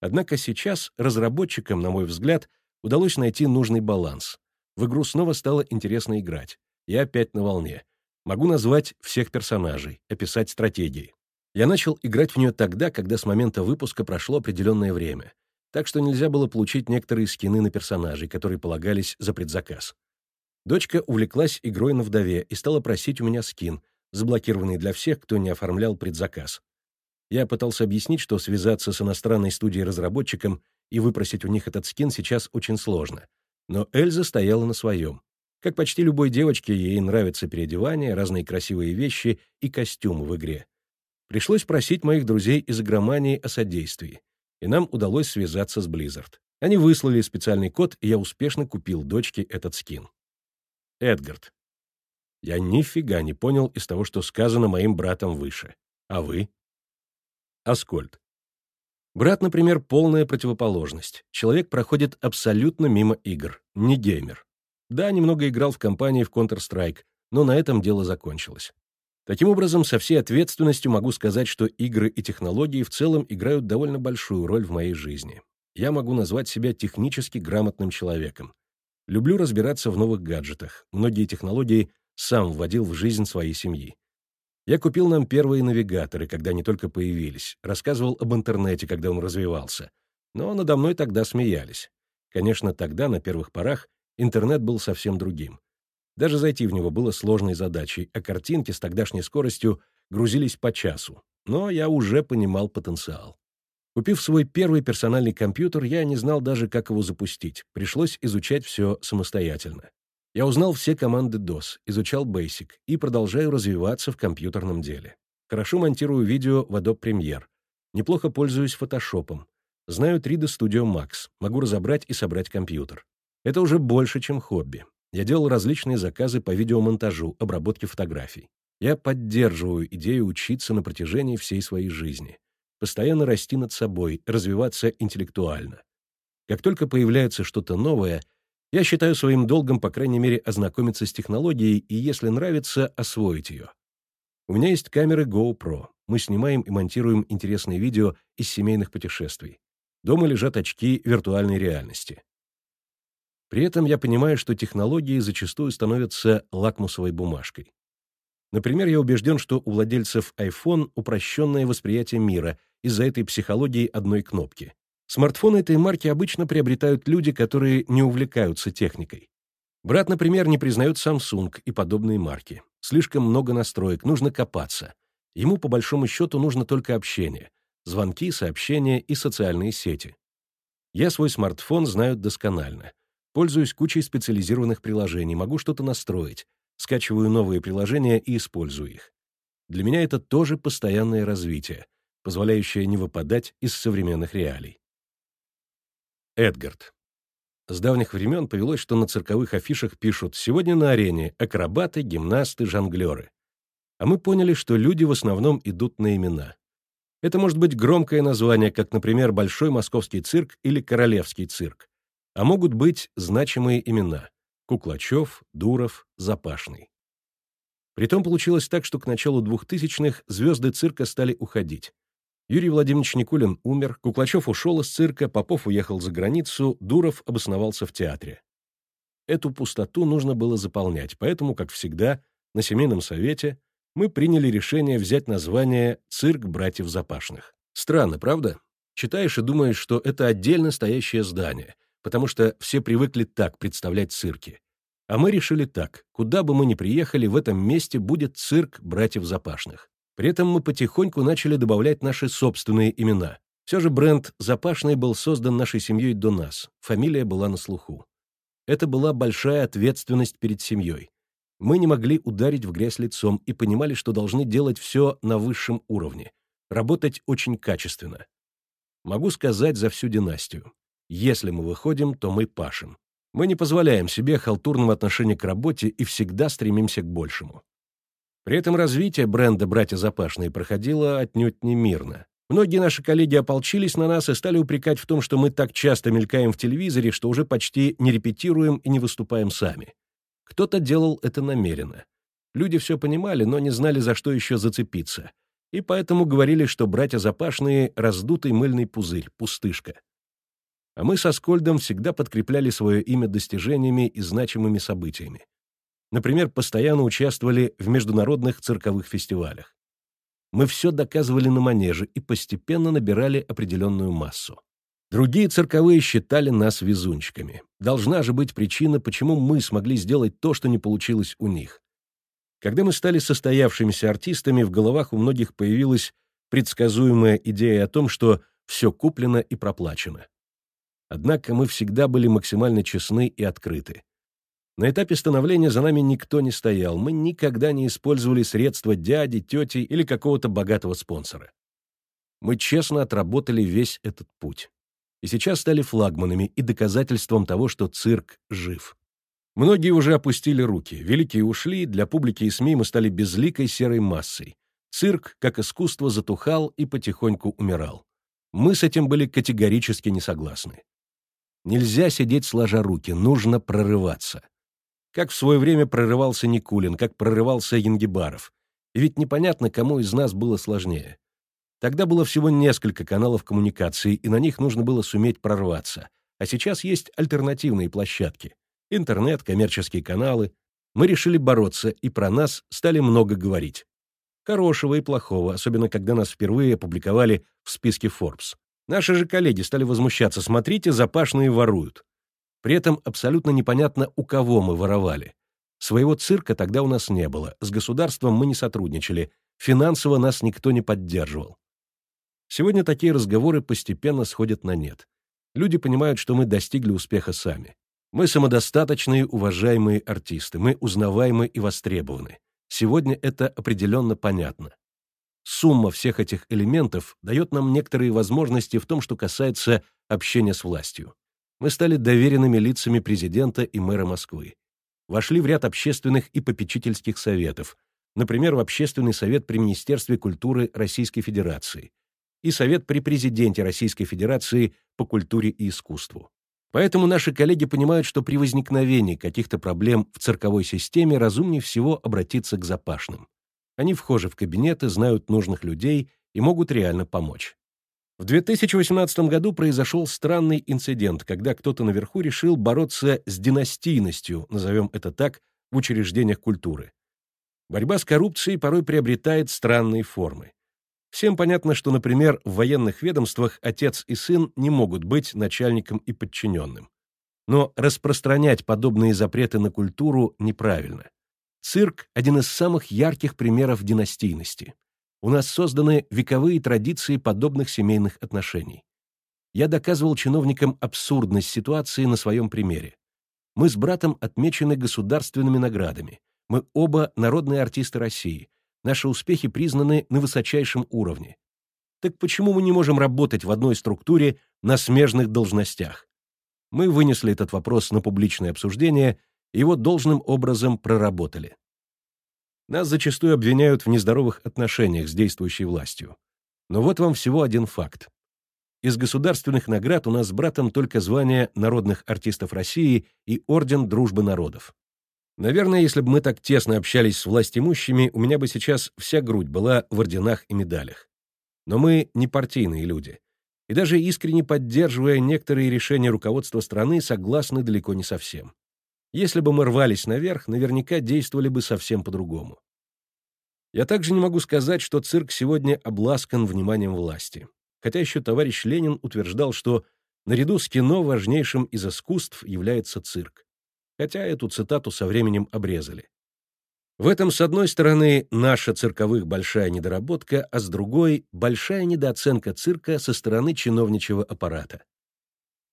Однако сейчас разработчикам, на мой взгляд, удалось найти нужный баланс. В игру снова стало интересно играть. Я опять на волне. Могу назвать всех персонажей, описать стратегии. Я начал играть в нее тогда, когда с момента выпуска прошло определенное время, так что нельзя было получить некоторые скины на персонажей, которые полагались за предзаказ. Дочка увлеклась игрой на вдове и стала просить у меня скин, заблокированный для всех, кто не оформлял предзаказ. Я пытался объяснить, что связаться с иностранной студией-разработчиком и выпросить у них этот скин сейчас очень сложно. Но Эльза стояла на своем. Как почти любой девочке, ей нравятся переодевания, разные красивые вещи и костюмы в игре. Пришлось просить моих друзей из игромании о содействии, и нам удалось связаться с Blizzard. Они выслали специальный код, и я успешно купил дочке этот скин. Эдгард. Я нифига не понял из того, что сказано моим братом выше. А вы? Аскольд. Брат, например, полная противоположность. Человек проходит абсолютно мимо игр, не геймер. Да, немного играл в компании в Counter-Strike, но на этом дело закончилось. Таким образом, со всей ответственностью могу сказать, что игры и технологии в целом играют довольно большую роль в моей жизни. Я могу назвать себя технически грамотным человеком. Люблю разбираться в новых гаджетах. Многие технологии сам вводил в жизнь своей семьи. Я купил нам первые навигаторы, когда они только появились, рассказывал об интернете, когда он развивался. Но надо мной тогда смеялись. Конечно, тогда, на первых порах, интернет был совсем другим. Даже зайти в него было сложной задачей, а картинки с тогдашней скоростью грузились по часу. Но я уже понимал потенциал. Купив свой первый персональный компьютер, я не знал даже, как его запустить. Пришлось изучать все самостоятельно. Я узнал все команды DOS, изучал Basic и продолжаю развиваться в компьютерном деле. Хорошо монтирую видео в Adobe Premiere. Неплохо пользуюсь фотошопом. Знаю 3D Studio Max, могу разобрать и собрать компьютер. Это уже больше, чем хобби. Я делал различные заказы по видеомонтажу, обработке фотографий. Я поддерживаю идею учиться на протяжении всей своей жизни. Постоянно расти над собой, развиваться интеллектуально. Как только появляется что-то новое, я считаю своим долгом, по крайней мере, ознакомиться с технологией и, если нравится, освоить ее. У меня есть камеры GoPro. Мы снимаем и монтируем интересные видео из семейных путешествий. Дома лежат очки виртуальной реальности. При этом я понимаю, что технологии зачастую становятся лакмусовой бумажкой. Например, я убежден, что у владельцев iPhone упрощенное восприятие мира из-за этой психологии одной кнопки. Смартфоны этой марки обычно приобретают люди, которые не увлекаются техникой. Брат, например, не признает Samsung и подобные марки. Слишком много настроек, нужно копаться. Ему, по большому счету, нужно только общение. Звонки, сообщения и социальные сети. Я свой смартфон знаю досконально. Пользуюсь кучей специализированных приложений, могу что-то настроить. скачиваю новые приложения и использую их. Для меня это тоже постоянное развитие, позволяющее не выпадать из современных реалий. Эдгард. С давних времен повелось, что на цирковых афишах пишут «Сегодня на арене акробаты, гимнасты, жонглеры». А мы поняли, что люди в основном идут на имена. Это может быть громкое название, как, например, Большой Московский цирк или Королевский цирк. А могут быть значимые имена — Куклачев, Дуров, Запашный. Притом получилось так, что к началу 2000-х звезды цирка стали уходить. Юрий Владимирович Никулин умер, Куклачев ушел из цирка, Попов уехал за границу, Дуров обосновался в театре. Эту пустоту нужно было заполнять, поэтому, как всегда, на семейном совете мы приняли решение взять название «Цирк братьев Запашных». Странно, правда? Читаешь и думаешь, что это отдельно стоящее здание, потому что все привыкли так представлять цирки. А мы решили так, куда бы мы ни приехали, в этом месте будет цирк братьев Запашных. При этом мы потихоньку начали добавлять наши собственные имена. Все же бренд «Запашный» был создан нашей семьей до нас, фамилия была на слуху. Это была большая ответственность перед семьей. Мы не могли ударить в грязь лицом и понимали, что должны делать все на высшем уровне, работать очень качественно. Могу сказать за всю династию. Если мы выходим, то мы пашем. Мы не позволяем себе халтурного отношения к работе и всегда стремимся к большему. При этом развитие бренда «Братья Запашные» проходило отнюдь не мирно. Многие наши коллеги ополчились на нас и стали упрекать в том, что мы так часто мелькаем в телевизоре, что уже почти не репетируем и не выступаем сами. Кто-то делал это намеренно. Люди все понимали, но не знали, за что еще зацепиться. И поэтому говорили, что братья Запашные — раздутый мыльный пузырь, пустышка а мы со Скольдом всегда подкрепляли свое имя достижениями и значимыми событиями. Например, постоянно участвовали в международных цирковых фестивалях. Мы все доказывали на манеже и постепенно набирали определенную массу. Другие цирковые считали нас везунчиками. Должна же быть причина, почему мы смогли сделать то, что не получилось у них. Когда мы стали состоявшимися артистами, в головах у многих появилась предсказуемая идея о том, что все куплено и проплачено. Однако мы всегда были максимально честны и открыты. На этапе становления за нами никто не стоял, мы никогда не использовали средства дяди, тети или какого-то богатого спонсора. Мы честно отработали весь этот путь. И сейчас стали флагманами и доказательством того, что цирк жив. Многие уже опустили руки, великие ушли, для публики и СМИ мы стали безликой серой массой. Цирк, как искусство, затухал и потихоньку умирал. Мы с этим были категорически не согласны. Нельзя сидеть сложа руки, нужно прорываться. Как в свое время прорывался Никулин, как прорывался Янгибаров. И ведь непонятно, кому из нас было сложнее. Тогда было всего несколько каналов коммуникации, и на них нужно было суметь прорваться. А сейчас есть альтернативные площадки. Интернет, коммерческие каналы. Мы решили бороться, и про нас стали много говорить. Хорошего и плохого, особенно когда нас впервые опубликовали в списке Forbes. Наши же коллеги стали возмущаться, смотрите, запашные воруют. При этом абсолютно непонятно, у кого мы воровали. Своего цирка тогда у нас не было, с государством мы не сотрудничали, финансово нас никто не поддерживал. Сегодня такие разговоры постепенно сходят на нет. Люди понимают, что мы достигли успеха сами. Мы самодостаточные, уважаемые артисты, мы узнаваемы и востребованы. Сегодня это определенно понятно. Сумма всех этих элементов дает нам некоторые возможности в том, что касается общения с властью. Мы стали доверенными лицами президента и мэра Москвы. Вошли в ряд общественных и попечительских советов, например, в Общественный совет при Министерстве культуры Российской Федерации и Совет при президенте Российской Федерации по культуре и искусству. Поэтому наши коллеги понимают, что при возникновении каких-то проблем в цирковой системе разумнее всего обратиться к запашным. Они вхожи в кабинеты, знают нужных людей и могут реально помочь. В 2018 году произошел странный инцидент, когда кто-то наверху решил бороться с династийностью, назовем это так, в учреждениях культуры. Борьба с коррупцией порой приобретает странные формы. Всем понятно, что, например, в военных ведомствах отец и сын не могут быть начальником и подчиненным. Но распространять подобные запреты на культуру неправильно. Цирк — один из самых ярких примеров династийности. У нас созданы вековые традиции подобных семейных отношений. Я доказывал чиновникам абсурдность ситуации на своем примере. Мы с братом отмечены государственными наградами. Мы оба народные артисты России. Наши успехи признаны на высочайшем уровне. Так почему мы не можем работать в одной структуре на смежных должностях? Мы вынесли этот вопрос на публичное обсуждение и его должным образом проработали. Нас зачастую обвиняют в нездоровых отношениях с действующей властью. Но вот вам всего один факт. Из государственных наград у нас с братом только звание народных артистов России и Орден Дружбы Народов. Наверное, если бы мы так тесно общались с властимущими, у меня бы сейчас вся грудь была в орденах и медалях. Но мы не партийные люди. И даже искренне поддерживая некоторые решения руководства страны, согласны далеко не совсем. Если бы мы рвались наверх, наверняка действовали бы совсем по-другому. Я также не могу сказать, что цирк сегодня обласкан вниманием власти. Хотя еще товарищ Ленин утверждал, что наряду с кино важнейшим из искусств является цирк. Хотя эту цитату со временем обрезали. В этом, с одной стороны, наша цирковых большая недоработка, а с другой — большая недооценка цирка со стороны чиновничьего аппарата.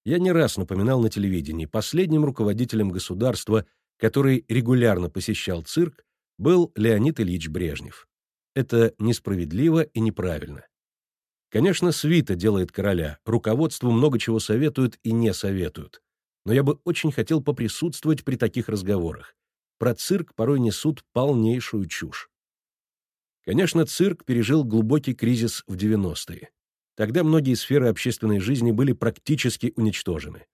Я не раз напоминал на телевидении, последним руководителем государства, который регулярно посещал цирк, был Леонид Ильич Брежнев. Это несправедливо и неправильно. Конечно, свита делает короля, руководству много чего советуют и не советуют. Но я бы очень хотел поприсутствовать при таких разговорах. Про цирк порой несут полнейшую чушь. Конечно, цирк пережил глубокий кризис в 90-е. Тогда многие сферы общественной жизни были практически уничтожены.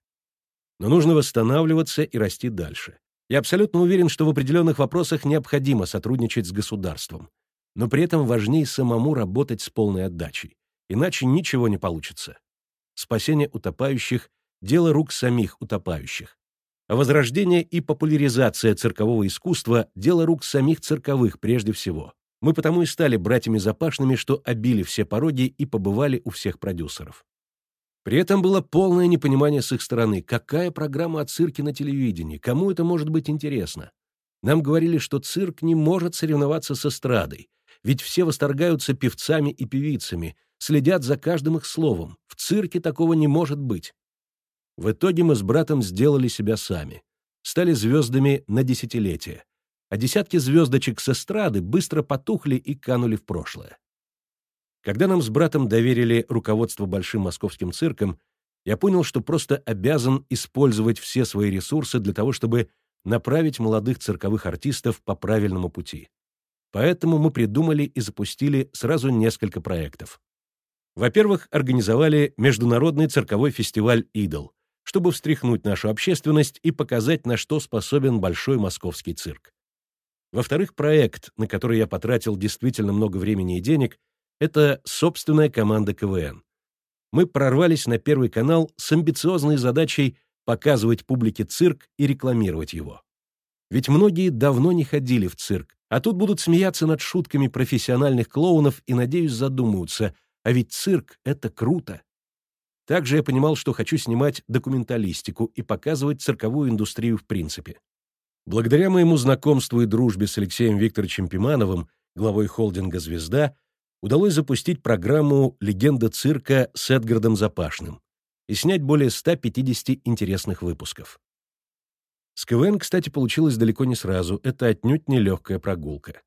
Но нужно восстанавливаться и расти дальше. Я абсолютно уверен, что в определенных вопросах необходимо сотрудничать с государством, но при этом важнее самому работать с полной отдачей, иначе ничего не получится. Спасение утопающих — дело рук самих утопающих. А возрождение и популяризация циркового искусства — дело рук самих цирковых прежде всего. Мы потому и стали братьями Запашными, что обили все пороги и побывали у всех продюсеров. При этом было полное непонимание с их стороны, какая программа о цирке на телевидении, кому это может быть интересно. Нам говорили, что цирк не может соревноваться с эстрадой, ведь все восторгаются певцами и певицами, следят за каждым их словом. В цирке такого не может быть. В итоге мы с братом сделали себя сами. Стали звездами на десятилетия а десятки звездочек с эстрады быстро потухли и канули в прошлое. Когда нам с братом доверили руководство Большим Московским цирком, я понял, что просто обязан использовать все свои ресурсы для того, чтобы направить молодых цирковых артистов по правильному пути. Поэтому мы придумали и запустили сразу несколько проектов. Во-первых, организовали международный цирковой фестиваль «Идол», чтобы встряхнуть нашу общественность и показать, на что способен большой московский цирк. Во-вторых, проект, на который я потратил действительно много времени и денег, это собственная команда КВН. Мы прорвались на Первый канал с амбициозной задачей показывать публике цирк и рекламировать его. Ведь многие давно не ходили в цирк, а тут будут смеяться над шутками профессиональных клоунов и, надеюсь, задумаются, а ведь цирк — это круто. Также я понимал, что хочу снимать документалистику и показывать цирковую индустрию в принципе. Благодаря моему знакомству и дружбе с Алексеем Викторовичем Пимановым, главой холдинга «Звезда», удалось запустить программу «Легенда цирка» с Эдгардом Запашным и снять более 150 интересных выпусков. С КВН, кстати, получилось далеко не сразу, это отнюдь не легкая прогулка.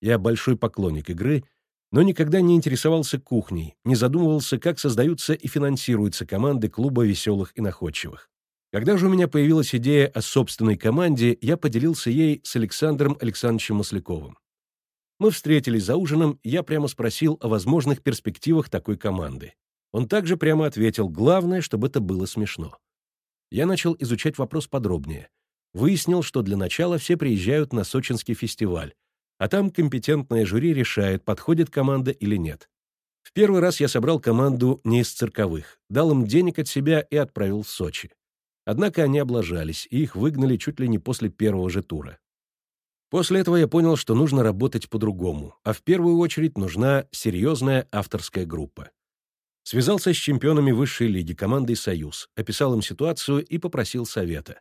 Я большой поклонник игры, но никогда не интересовался кухней, не задумывался, как создаются и финансируются команды клуба веселых и находчивых. Когда же у меня появилась идея о собственной команде, я поделился ей с Александром Александровичем Масляковым. Мы встретились за ужином, я прямо спросил о возможных перспективах такой команды. Он также прямо ответил, главное, чтобы это было смешно. Я начал изучать вопрос подробнее. Выяснил, что для начала все приезжают на сочинский фестиваль, а там компетентное жюри решает, подходит команда или нет. В первый раз я собрал команду не из цирковых, дал им денег от себя и отправил в Сочи. Однако они облажались, и их выгнали чуть ли не после первого же тура. После этого я понял, что нужно работать по-другому, а в первую очередь нужна серьезная авторская группа. Связался с чемпионами высшей лиги, командой «Союз», описал им ситуацию и попросил совета.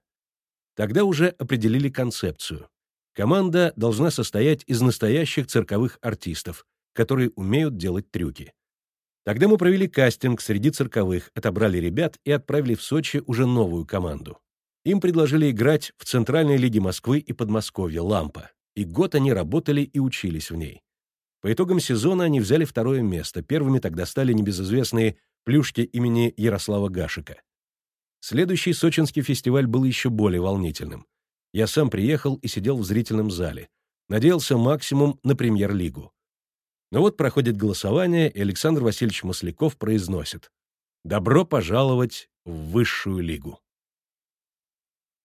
Тогда уже определили концепцию. Команда должна состоять из настоящих цирковых артистов, которые умеют делать трюки. Тогда мы провели кастинг среди цирковых, отобрали ребят и отправили в Сочи уже новую команду. Им предложили играть в Центральной лиге Москвы и Подмосковья «Лампа». и год они работали и учились в ней. По итогам сезона они взяли второе место, первыми тогда стали небезызвестные плюшки имени Ярослава Гашика. Следующий сочинский фестиваль был еще более волнительным. Я сам приехал и сидел в зрительном зале. Надеялся максимум на премьер-лигу. Но вот проходит голосование, и Александр Васильевич Масляков произносит «Добро пожаловать в высшую лигу».